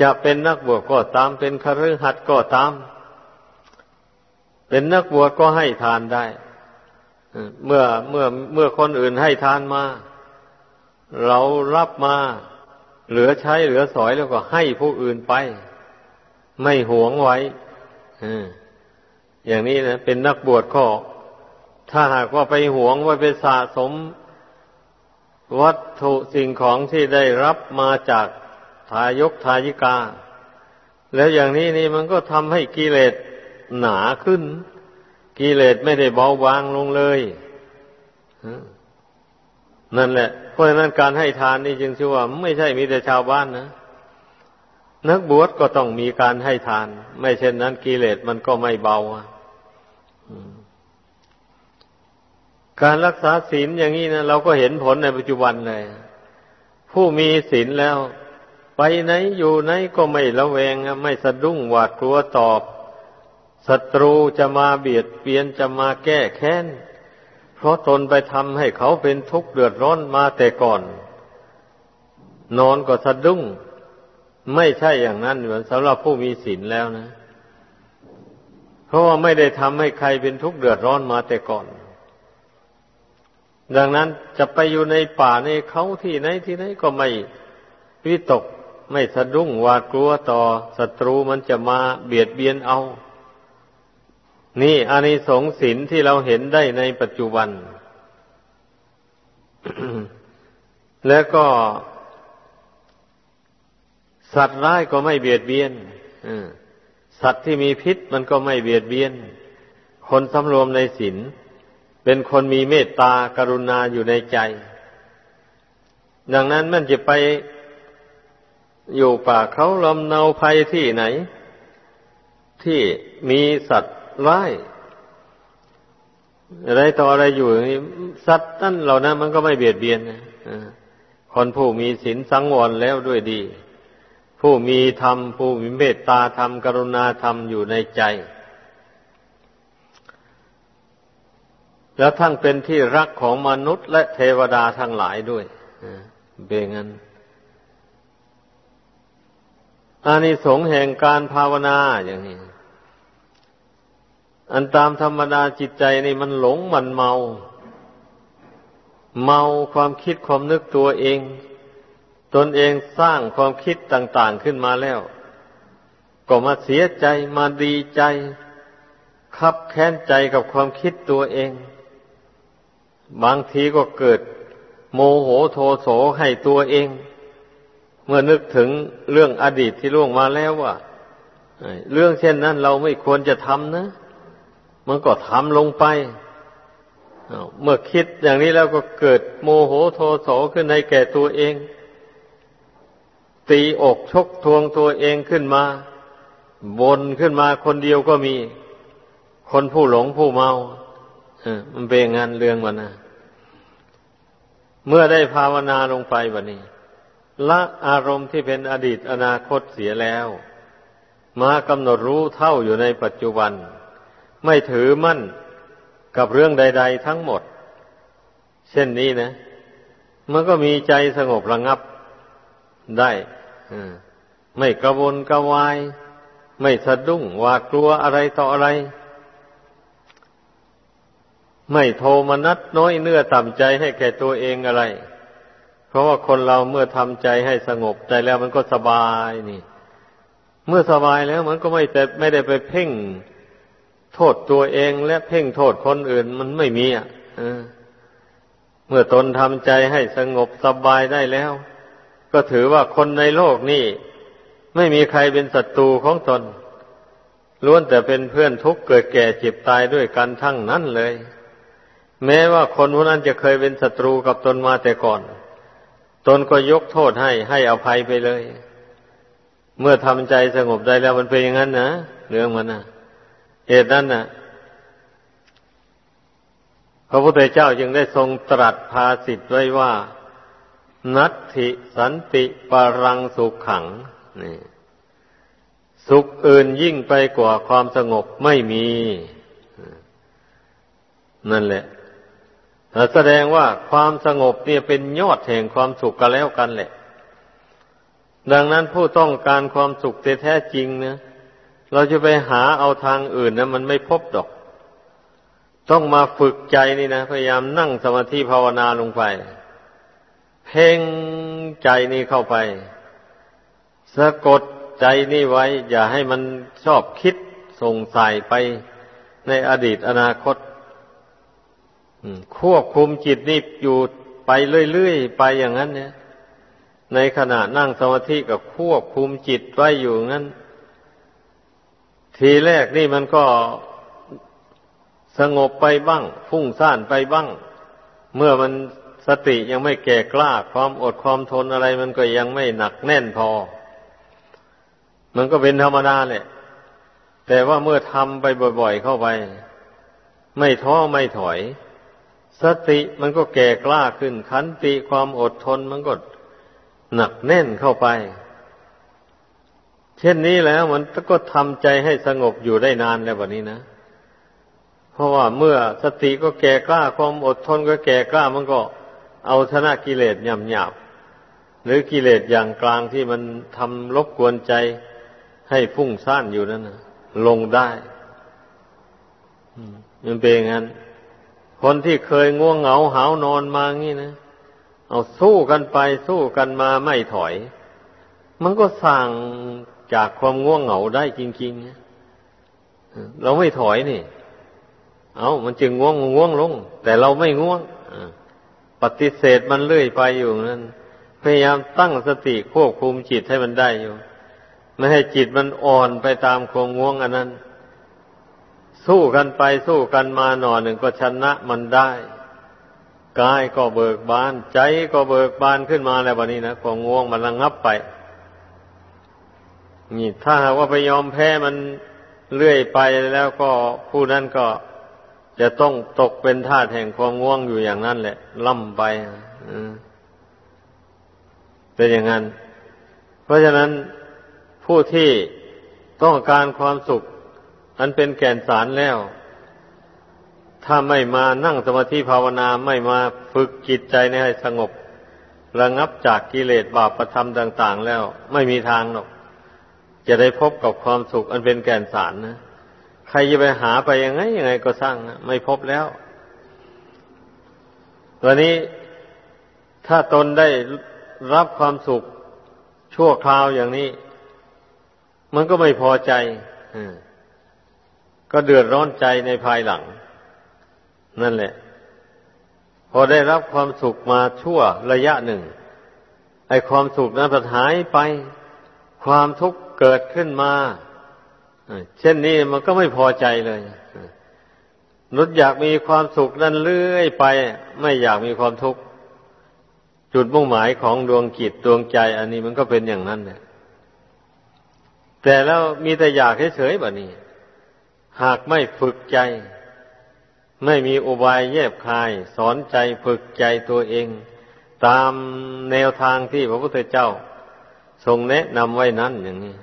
จะเป็นนักบวชก็ตาม เป็นคฤหัสถ์ก็ตาม เป็นนักบวชก็ให้ทานได้เมื่อเมื่อเมื่อคนอื่นให้ทานมา เรารับมาเหลือใช้เหลือสอยแล้วก็ให้ผู้อื่นไป ไม่หวงไว้อย่างนี้นะเป็นนักบวชก็ถ้าหากว่าไปหวงไว้ไปสะสม วัตถุสิ่งของที่ได้รับมาจากทายกทายิกา แล้วอย่างนี้นี่มันก็ทำให้กิเลสหนาขึ้น กิเลสไม่ได้เบาบางลงเลย นั่นแหละ เพราะฉะนั้นการให้ทานนี่จึงชื่อว่า ไม่ใช่มีแต่ชาวบ้านนะ นักบวชก็ต้องมีการให้ทาน ไม่เช่นนั้นกิเลสมันก็ไม่เบาการรักษาศีลอย่างนี้นะเราก็เห็นผลในปัจจุบันเลย ผู้มีศีลแล้ว ไปไหนอยู่ไหนก็ไม่ละแวง ไม่สะดุ้งหวาดกลัวตอบศัตรูจะมาเบียดเบียนจะมาแก้แค้น เพราะตนไปทำให้เขาเป็นทุกข์เดือดร้อนมาแต่ก่อน นอนก็สะดุ้ง ไม่ใช่อย่างนั้นเหมือนสำหรับผู้มีศีลแล้วนะ เพราะว่าไม่ได้ทำให้ใครเป็นทุกข์เดือดร้อนมาแต่ก่อน ดังนั้นจะไปอยู่ในป่าในเขาที่ไหนที่ไหนก็ไม่วิตกไม่สะดุ้งหวาดกลัวต่อศัตรูมันจะมาเบียดเบียนเอา นี่อานิสงส์ศีลที่เราเห็นได้ในปัจจุบัน แล้วก็ สัตว์ร้ายก็ไม่เบียดเบียนสัตว์ที่มีพิษมันก็ไม่เบียดเบียน คนสำรวมในศีลเป็นคนมีเมตตากรุณาอยู่ในใจ ดังนั้นมันจะไปอยู่ป่าเขาลำเนาภัยที่ไหน ที่มีสัตว์ ร้ายอะไรต่ออะไรอยู่อย่างนี้สัตว์นั่นเหล่านั้นมันก็ไม่เบียดเบียนนะคนผู้มีศีลสังวรแล้วด้วยดี ผู้มีธรรม ผู้มีเมตตาธรรม กรุณาธรรมอยู่ในใจ แล้วทั้งเป็นที่รักของมนุษย์และเทวดาทั้งหลายด้วยเบงันอานิสงส์แห่งการภาวนาอย่างนี้ อันตามธรรมดาจิตใจนี่มันหลงมันเมา เมาความคิดความนึกตัวเอง ตนเองสร้างความคิดต่าง ๆขึ้นมาแล้ว ก็มาเสียใจมาดีใจ คับแค้นใจกับความคิดตัวเอง บางทีก็เกิด โมโหโทโสให้ตัวเอง เมื่อนึกถึงเรื่องอดีตที่ล่วงมาแล้วว่าเรื่องเช่นนั้นเราไม่ควรจะทำนะ มันก็ทำลงไป เมื่อคิดอย่างนี้แล้วก็เกิดโมโหโทโสขึ้นในแก่ตัวเอง ตีอกชกทวงตัวเองขึ้นมาบนขึ้นมาคนเดียวก็มี คนผู้หลงผู้เมาเออมันเป็นงานเรื่องมันนะเมื่อได้ภาวนาลงไปวันนี้ ละอารมณ์ที่เป็นอดีตอนาคตเสียแล้ว มากำหนดรู้เท่าอยู่ในปัจจุบัน ไม่ถือมั่นกับเรื่องใด ๆ ทั้งหมด เช่นนี้นะ มันก็มีใจสงบระงับได้ไม่กระวนกระวาย ไม่สะดุ้งหวาดกลัวอะไรต่ออะไร ไม่โทมนัดน้อยเนื้อต่ำใจให้แก่ตัวเองอะไร เพราะว่าคนเราเมื่อทำใจให้สงบใจแล้วมันก็สบายนี่ เมื่อสบายแล้วมันก็ไม่แต่ไม่ได้ไปเพ่ง โทษตัวเองและเพ่งโทษคนอื่นมันไม่มีอะเมื่อตนทำใจให้สงบสบายได้แล้ว ก็ถือว่าคนในโลกนี้ไม่มีใครเป็นศัตรูของตนล้วนแต่เป็นเพื่อนทุกข์เกิดแก่เจ็บตายด้วยกันทั้งนั้นเลย แม้ว่าคนผู้นั้นจะเคยเป็นศัตรูกับตนมาแต่ก่อน ตนก็ยกโทษให้ให้อภัยไปเลย เมื่อทำใจสงบได้แล้วมันเป็นอย่างนั้นนะเรื่องมันนะ เหตุนั้นนะพระพุทธเจ้าจึงได้ทรงตรัสภาสิทธ์ไว้ว่า นัตถิสันติปรังสุขขังนี่สุขอื่นยิ่งไปกว่าความสงบไม่มี นั่นแหละแสดงว่าความสงบเนี่ยเป็นยอดแห่งความสุขกันแล้วกันแหละ ดังนั้นผู้ต้องการความสุขแท้จริงเนี่ย เราจะไปหาเอาทางอื่นนะมันไม่พบดอก ต้องมาฝึกใจนี่นะพยายามนั่งสมาธิภาวนาลงไป เพ่งใจนี่เข้าไป สะกดใจนี่ไว้ อย่าให้มันชอบคิดส่งใส่ไปในอดีตอนาคตควบคุมจิตนี่อยู่ไปเรื่อยๆไปอย่างนั้นเนี่ย ในขณะนั่งสมาธิกับควบคุมจิตไว้อยู่งั้น ทีแรกนี่มันก็สงบไปบ้าง ฟุ้งซ่านไปบ้าง เมื่อมันสติยังไม่แก่กล้า ความอดความทนอะไร มันก็ยังไม่หนักแน่นพอ มันก็เป็นธรรมดาแหละแต่ว่าเมื่อทำไปบ่อย ๆ เข้าไป ไม่ท้อไม่ถอย สติมันก็แก่กล้าขึ้น ขันติความอดทนมันก็หนักแน่นเข้าไป เช่นนี้แล้วมันก็ทำใจให้สงบอยู่ได้นานแล้วแบบนี้นะ เพราะว่าเมื่อสติก็แก่กล้าความอดทนก็แก่กล้ามันก็เอาชนะกิเลสหยาบหยาบหรือกิเลสอย่างกลางที่มันทำรบกวนใจให้พุ่งซ่านอยู่นั้นนะลงได้มันเป็นงั้น คนที่เคยง่วงเหงาหาวนอนมางี้นะ เอาสู้กันไปสู้กันมาไม่ถอย มันก็สั่ง จากความง่วงเหงาได้จริงๆเราไม่ถอยนี่ เอามันจึงง่วงง่วงลง แต่เราไม่ง่วงปฏิเสธมันเลื่อยไปอยู่นั้นพยายามตั้งสติควบคุมจิตให้มันได้อยู่ ไม่ให้จิตมันอ่อนไปตามความง่วงอันนั้น สู้กันไปสู้กันมาหน่อหนึ่งก็ชนะมันได้กายก็เบิกบาน ใจก็เบิกบานขึ้นมาแล้ววันนี้นะความง่วงมันระงงับไป นี่ถ้าหากว่าไปยอมแพ้มันเรื่อยไปแล้วก็ผู้นั้นก็จะต้องตกเป็นทาสแห่งความง่วงอยู่อย่างนั้นแหละล่ำไปเป็นอย่างนั้น เพราะฉะนั้นผู้ที่ต้องการความสุข อันเป็นแก่นสารแล้ว ถ้าไม่มานั่งสมาธิภาวนาไม่มาฝึกจิตใจให้สงบ ระงับจากกิเลสบาปประธรรมต่าง ๆ แล้ว ไม่มีทางหรอก จะได้พบกับความสุขอันเป็นแก่นสารนะ ใครจะไปหาไปยังไงยังไงก็สร้างนะไม่พบแล้ววันนี้ถ้าตนได้รับความสุขชั่วคราวอย่างนี้ มันก็ไม่พอใจก็เดือดร้อนใจในภายหลัง นั่นแหละ พอได้รับความสุขมาชั่วระยะหนึ่ง ไอ้ความสุขนั้นหายไป ความทุกข์ เกิดขึ้นมาเช่นนี้มันก็ไม่พอใจเลยนุดอยากมีความสุขนั่นเรื่อยไป ไม่อยากมีความทุกข์จุดมุ่งหมายของดวงจิตดวงใจ อันนี้มันก็เป็นอย่างนั้นเนี่ยแต่แล้วมีแต่อยากเฉยๆแบบนี้ หากไม่ฝึกใจ ไม่มีอุบายแยบคาย สอนใจฝึกใจตัวเอง ตามแนวทางที่พระพุทธเจ้า ทรงแนะนำไว้นั้นอย่างนี้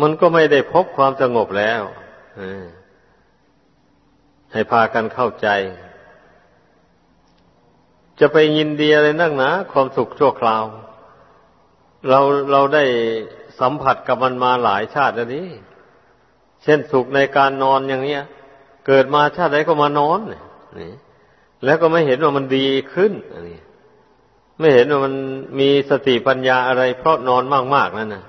มันก็ไม่ได้พบความสงบแล้วให้พากันเข้าใจ จะไปยินดีอะไรนักหนาความสุขชั่วคราว เราเราได้สัมผัสกับมันมาหลายชาติแล้วนี้ เช่นสุขในการนอนอย่างนี้เกิดมาชาติไหนก็มานอนนี่แล้วก็ไม่เห็นว่ามันดีขึ้นนี่ไม่เห็นว่ามันมีสติปัญญาอะไรเพราะนอนมากๆนั่นนะ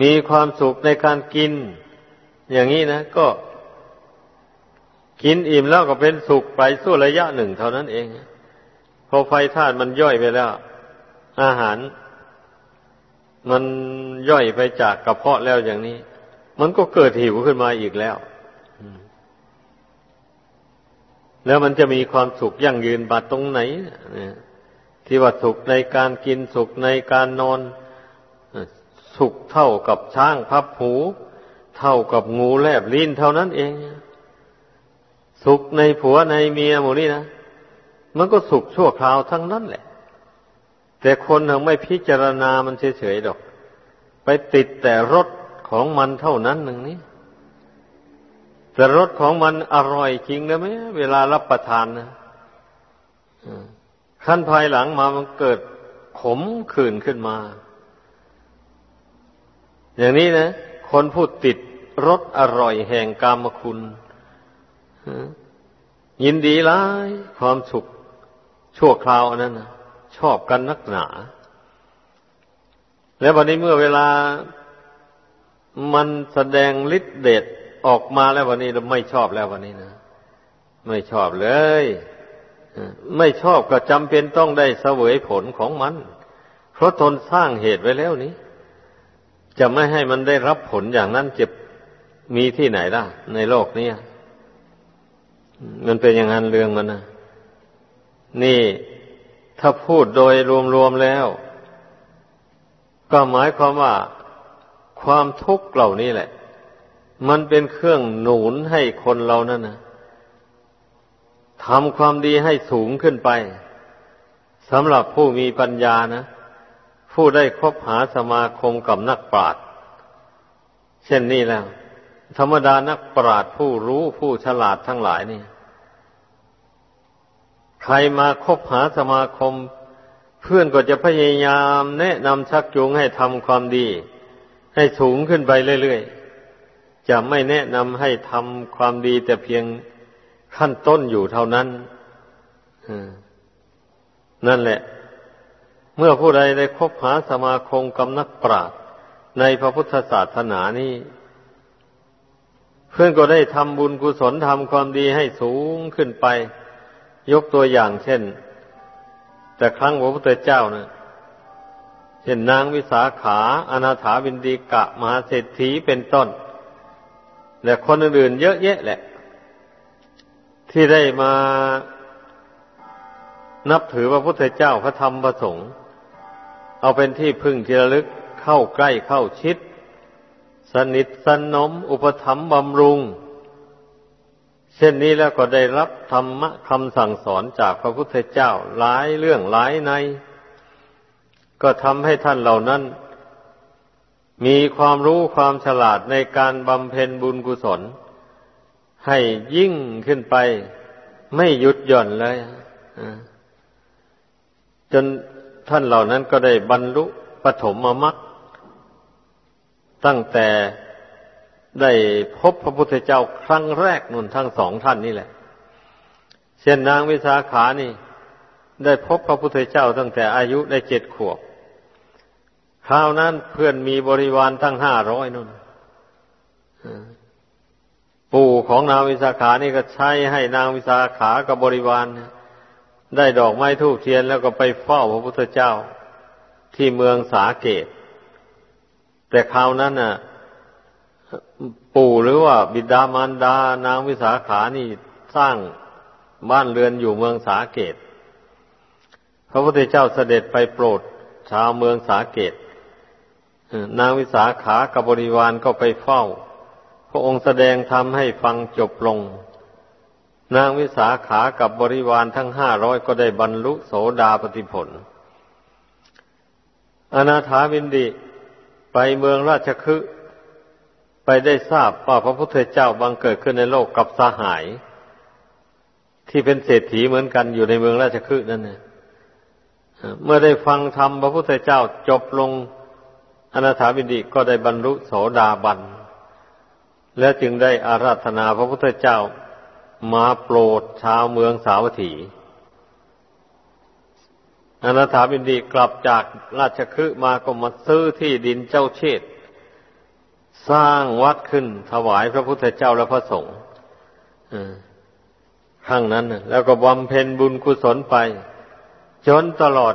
มีความสุขในการกิน อย่างนี้นะ ก็ กินอิ่มแล้วก็เป็นสุขไปสู้ระยะหนึ่งเท่านั้นเองพอไฟธาตุมันย่อยไปแล้ว อาหาร มันย่อยไปจากกระเพาะแล้วอย่างนี้ มันก็เกิดหิวขึ้นมาอีกแล้วแล้วมันจะมีความสุขยั่งยืนบาดตรงไหนที่ว่าสุขในการกินสุขในการนอน สุขเท่ากับช้างพับหู เท่ากับงูแลบลิ้นเท่านั้นเอง สุขในผัวในเมียหมูนี่นะมันก็สุขชั่วคราวทั้งนั้นแหละ แต่คนถึงไม่พิจารณามันเฉยๆดอก ไปติดแต่รสของมันเท่านั้นหนึ่งนี้แต่รสของมันอร่อยจริงนะไหมเวลารับประทานนะขั้นภายหลังมามันเกิดขมขื่นขึ้นมา อย่างนี้นะ คนพูดติดรสอร่อยแห่งกามคุณยินดีร้ายความสุขชั่วคราวนั้นนะชอบกันนักหนา แล้ววันนี้เมื่อเวลามันแสดงฤทธิเดชออกมาแล้ววันนี้เราไม่ชอบแล้ววันนี้นะไม่ชอบเลยไม่ชอบก็จำเป็นต้องได้เสวยผลของมัน เพราะทนสร้างเหตุไว้แล้วนี้ จะไม่ให้มันได้รับผลอย่างนั้นจะมีที่ไหนล่ะ ในโลกนี้มันเป็นอย่างนั้นเรื่องมันนะนี่ถ้าพูดโดยรวมๆแล้ว ก็หมายความว่าความทุกข์เหล่านี้แหละ มันเป็นเครื่องหนุนให้คนเรานั่นนะทำความดีให้สูงขึ้นไปสำหรับผู้มีปัญญานะ ผู้ได้คบหาสมาคมกับนักปราชญ์เช่นนี้แล้ว ธรรมดานักปราชญ์ผู้รู้ผู้ฉลาดทั้งหลายนี่ใครมาคบหาสมาคม เพื่อนก็จะพยายามแนะนำชักจูงให้ทำความดี ให้สูงขึ้นไปเรื่อยๆ จะไม่แนะนำให้ทำความดีแต่เพียงขั้นต้นอยู่เท่านั้นนั่นแหละ เมื่อผู้ใดได้คบหาสมาคมกับนักปราชญ์ในพระพุทธศาสนานี้ เพื่อนก็ได้ทำบุญกุศลทำความดีให้สูงขึ้นไป ยกตัวอย่างเช่น แต่ครั้งพระพุทธเจ้านะเช่นนางวิสาขาอนาถาบินดีกะมหาเศรษฐีเป็นต้น และคนอื่นๆเยอะแยะแหละ ที่ได้มานับถือพระพุทธเจ้าพระธรรมพระสงฆ์ เอาเป็นที่พึ่งที่ระลึกเข้าใกล้เข้าชิด สนิทสนมอุปถัมภ์บำรุง เช่นนี้แล้วก็ได้รับธรรมะคำสั่งสอนจากพระพุทธเจ้าหลายเรื่องหลายใน ก็ทำให้ท่านเหล่านั้น มีความรู้ความฉลาดในการบำเพ็ญบุญกุศล ให้ยิ่งขึ้นไป ไม่หยุดหย่อนเลยจน ท่านเหล่านั้นก็ได้บรรลุปฐมมรรคตั้งแต่ได้พบพระพุทธเจ้าครั้งแรกนุ่นทั้งสองท่านนี่แหละ เช่นนางวิสาขานี่ ได้พบพระพุทธเจ้าตั้งแต่อายุได้เจ็ดขวบ คราวนั้นเพื่อนมีบริวารตั้งห้าร้อยนุ่นปู่ของนางวิสาขานี่ก็ใช้ให้นางวิสาขากับบริวาร ได้ดอกไม้ทูบเทียนแล้วก็ไปเฝ้าพระพุทธเจ้าที่เมืองสาเกต แต่คราวนั้นน่ะ ปู่หรือว่า บิดามารดานางวิสาขานี่สร้างบ้านเรือนอยู่เมืองสาเกต พระพุทธเจ้าเสด็จไปโปรดชาวเมืองสาเกต นางวิสาขากับบริวารก็ไปเฝ้า พระองค์แสดงธรรมให้ฟังจบลง นางวิสาขากับบริวารทั้งห้าร้อยก็ได้บรรลุโสดาปติผล อนาถาวินดิไปเมืองราชคฤห์ไปได้ทราบว่าพระพุทธเจ้าบังเกิดขึ้นในโลกกับสหาย ที่เป็นเศรษฐีเหมือนกันอยู่ในเมืองราชคฤห์นั่นเนี่ยเมื่อได้ฟังธรรมพระพุทธเจ้าจบลงอนาถาวินดิก็ได้บรรลุโสดาบัน และจึงได้อาราธนาพระพุทธเจ้า มาโปรดชาวเมืองสาวัตถีอนาถาบินดีกลับจากราชคฤห์มาก็มาซื้อที่ดินเจ้าเชษสร้างวัดขึ้นถวายพระพุทธเจ้าและพระสงฆ์ครั้งนั้นแล้วก็บำเพ็ญบุญกุศลไป จนตลอด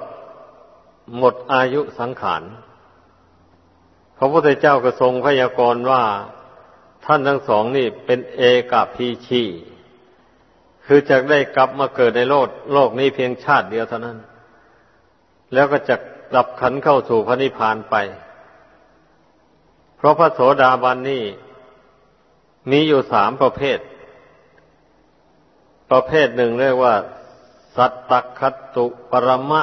หมดอายุสังขาร พระพุทธเจ้าก็ทรงพยากรณ์ว่า ท่านทั้งสองนี่เป็นเอกพีชี คือจะได้กลับมาเกิดในโลกโลกนี้เพียงชาติเดียวเท่านั้น แล้วก็จะกลับขันเข้าสู่พระนิพพานไป เพราะพระโสดาบันนี่มีอยู่สามประเภท ประเภทหนึ่งเรียกว่า สัตตคัตตุปรมะ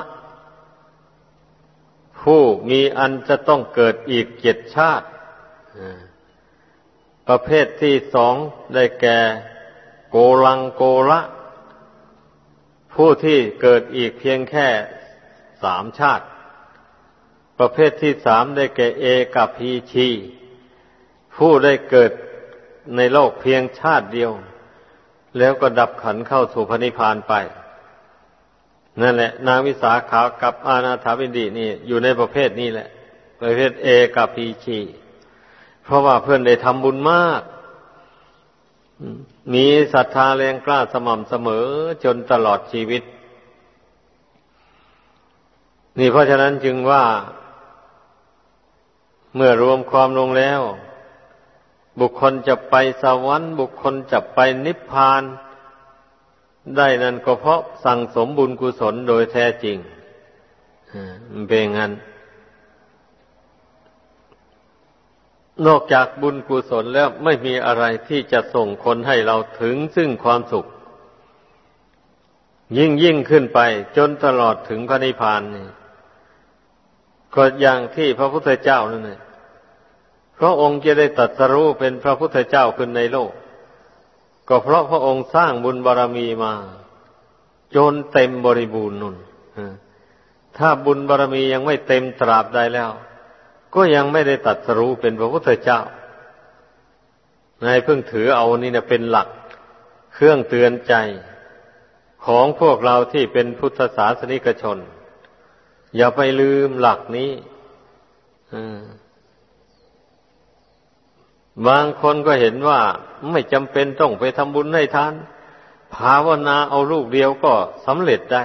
ผู้มีอันจะต้องเกิดอีกเจ็ดชาติ ประเภทที่สองได้แก่ โกลังโกละผู้ที่เกิดอีกเพียงแค่สามชาติ ประเภทที่สามได้แก่เอกับพีชี ผู้ได้เกิดในโลกเพียงชาติเดียว แล้วก็ดับขันเข้าสู่พระนิพพานไป นั่นแหละ นางวิสาขากับอาณาถาบินดีนี่อยู่ในประเภทนี้แหละ ประเภทเอกับพีชี เพราะว่าเพื่อนได้ทำบุญมาก มีศรัทธาแรงกล้าสม่ำเสมอจนตลอดชีวิต นี่เพราะฉะนั้นจึงว่า เมื่อรวมความลงแล้ว บุคคลจะไปสวรรค์บุคคลจะไปนิพพาน ได้นั่นก็เพราะสั่งสมบุญกุศลโดยแท้จริงเป็นงั้น นอกจากบุญกุศลแล้วไม่มีอะไรที่จะส่งคนให้เราถึงซึ่งความสุข ยิ่งยิ่งขึ้นไปจนตลอดถึงพระนิพพานนี่ก็อย่างที่พระพุทธเจ้านั่นเองพระองค์จะได้ตัดสรู้เป็นพระพุทธเจ้าขึ้นในโลก ก็เพราะพระองค์สร้างบุญบารรมีมา จนเต็มบริบูรณ์นุ่นถ้าบุญบารรมียังไม่เต็มตราบใดแล้ว ก็ยังไม่ได้ตัดสรู้เป็นพระพุทธเจ้านายเพิ่งถือเอานี่นะเป็นหลักเครื่องเตือนใจของพวกเราที่เป็นพุทธศาสนิกชน อย่าไปลืมหลักนี้บางคนก็เห็นว่าไม่จำเป็นต้องไปทำบุญให้ทาน ภาวนาเอาลูกเดียวก็สำเร็จได้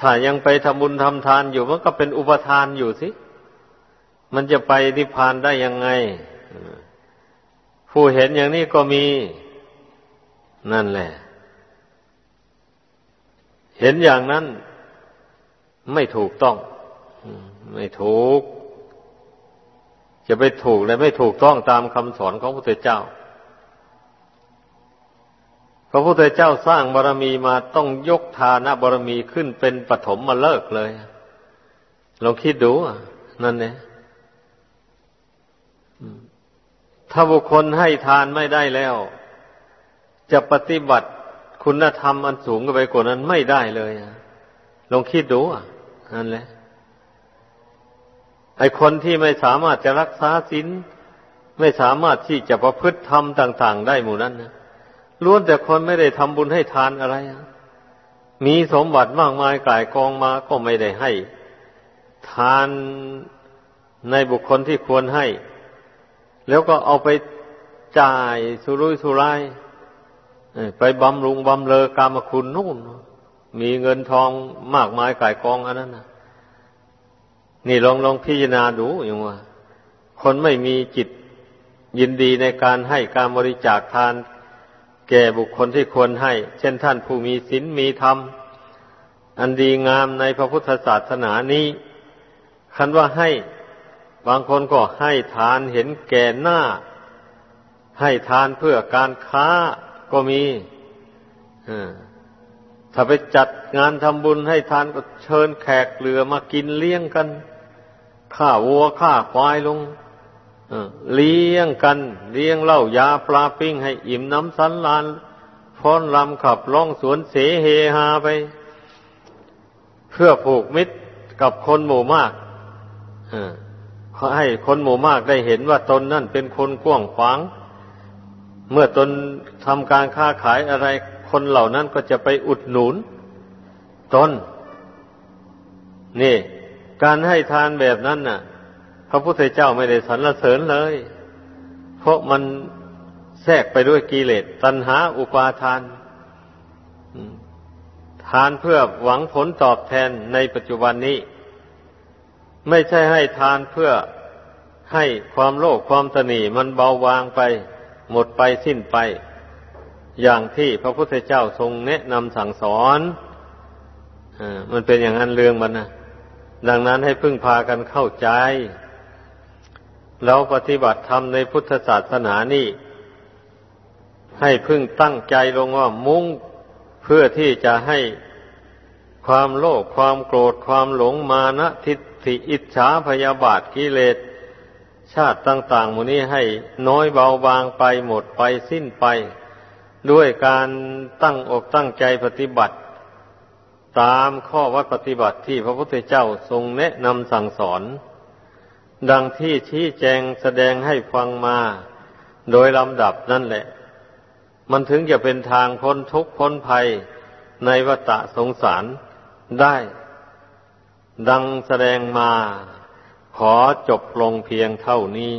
ถ้ายังไปทำบุญทำทานอยู่มันก็เป็นอุปทานอยู่สิ มันจะไปนิพพานได้ยังไง ผู้เห็นอย่างนี้ก็มีนั่นแหละ เห็นอย่างนั้นไม่ถูกต้องไม่ถูก จะไปถูกและไม่ถูกต้องตามคำสอนของพระพุทธเจ้า ระพุทธเจ้าสร้างบารมีมาต้องยกทานบารมีขึ้นเป็นปฐมมาเลิกเลยลองคิดดูนั่นเนี่ยถ้าบุคคลให้ทานไม่ได้แล้ว จะปฏิบัติคุณธรรมอันสูงไปกว่านั้นไม่ได้เลยลองคิดดูนั่นแหละไอคนที่ไม่สามารถจะรักษาศีลไม่สามารถที่จะประพฤติธรรมต่าง ๆ ได้หมู่นั้นนะ ล้วนแต่คนไม่ได้ทำบุญให้ทานอะไร มีสมบัติมากมายกลายกองมาก็ไม่ได้ให้ ทานในบุคคลที่ควรให้ แล้วก็เอาไปจ่ายสุรุ่ยสุร่ายไปบำรุงบำเลอกรรมคุณนู่น มีเงินทองมากมายกายกองอันนั้นนะนี่ลองลองพิจารณาดูอย่างว่า คนไม่มีจิตยินดีในการให้การบริจาคทาน แก่บุคคลที่ควรให้ เช่นท่านผู้มีศีลมีธรรม อันดีงามในพระพุทธศาสนานี้คันว่าให้ บางคนก็ให้ทานเห็นแก่หน้า ให้ทานเพื่อการค้าก็มีถ้าไปจัดงานทำบุญให้ทานก็เชิญแขกเหลือมากินเลี้ยงกันฆ่าวัวฆ่าควายลง เลี้ยงกัน เลี้ยงเหล้ายาปลาปิ้งให้อิ่มน้ำสันลานฟ้อนลำขับร้องสวนเสเฮฮาไป เพื่อผูกมิตรกับคนหมู่มากให้คนหมู่มากได้เห็นว่าตนนั่นเป็นคนกว้างขวาง เมื่อตนทำการค้าขายอะไร คนเหล่านั้นก็จะไปอุดหนุน ตน นี่ การให้ทานแบบนั้นน่ะ ระพุทธเจ้าไม่ได้สรรเสริญเลย เพราะมันแทรกไปด้วยกิเลสตัณหาอุปาทาน ทานเพื่อหวังผลตอบแทนในปัจจุบันนี้ ไม่ใช่ให้ทานเพื่อให้ความโลภความตนีมันเบาบางไป หมดไปสิ้นไป อย่างที่พระพุทธเจ้าทรงแนะนำสั่งสอนอมันเป็นอย่างนั้นเรื่องมันนะดังนั้นให้พึ่งพากันเข้าใจ แล้วปฏิบัติธรรมในพุทธศาสนานี่ ให้พึ่งตั้งใจลงว่ามุ่งเพื่อที่จะให้ความโลภความโกรธความหลงมานะทิฏฐิอิจฉาพยาบาทกิเลส ชาติต่างๆมดนี้ให้น้อยเบาบางไปหมดไปสิ้นไป ด้วยการตั้งอกตั้งใจปฏิบัติ ตามข้อวัดปฏิบัติที่พระพุทธเจ้าทรงแนะนำสั่งสอน ดังที่ชี้แจงแสดงให้ฟังมา โดยลำดับนั่นแหละ มันถึงจะเป็นทางพ้นทุกข์พ้นภัยในวัฏสงสารได้ ดังแสดงมา ขอจบลงเพียงเท่านี้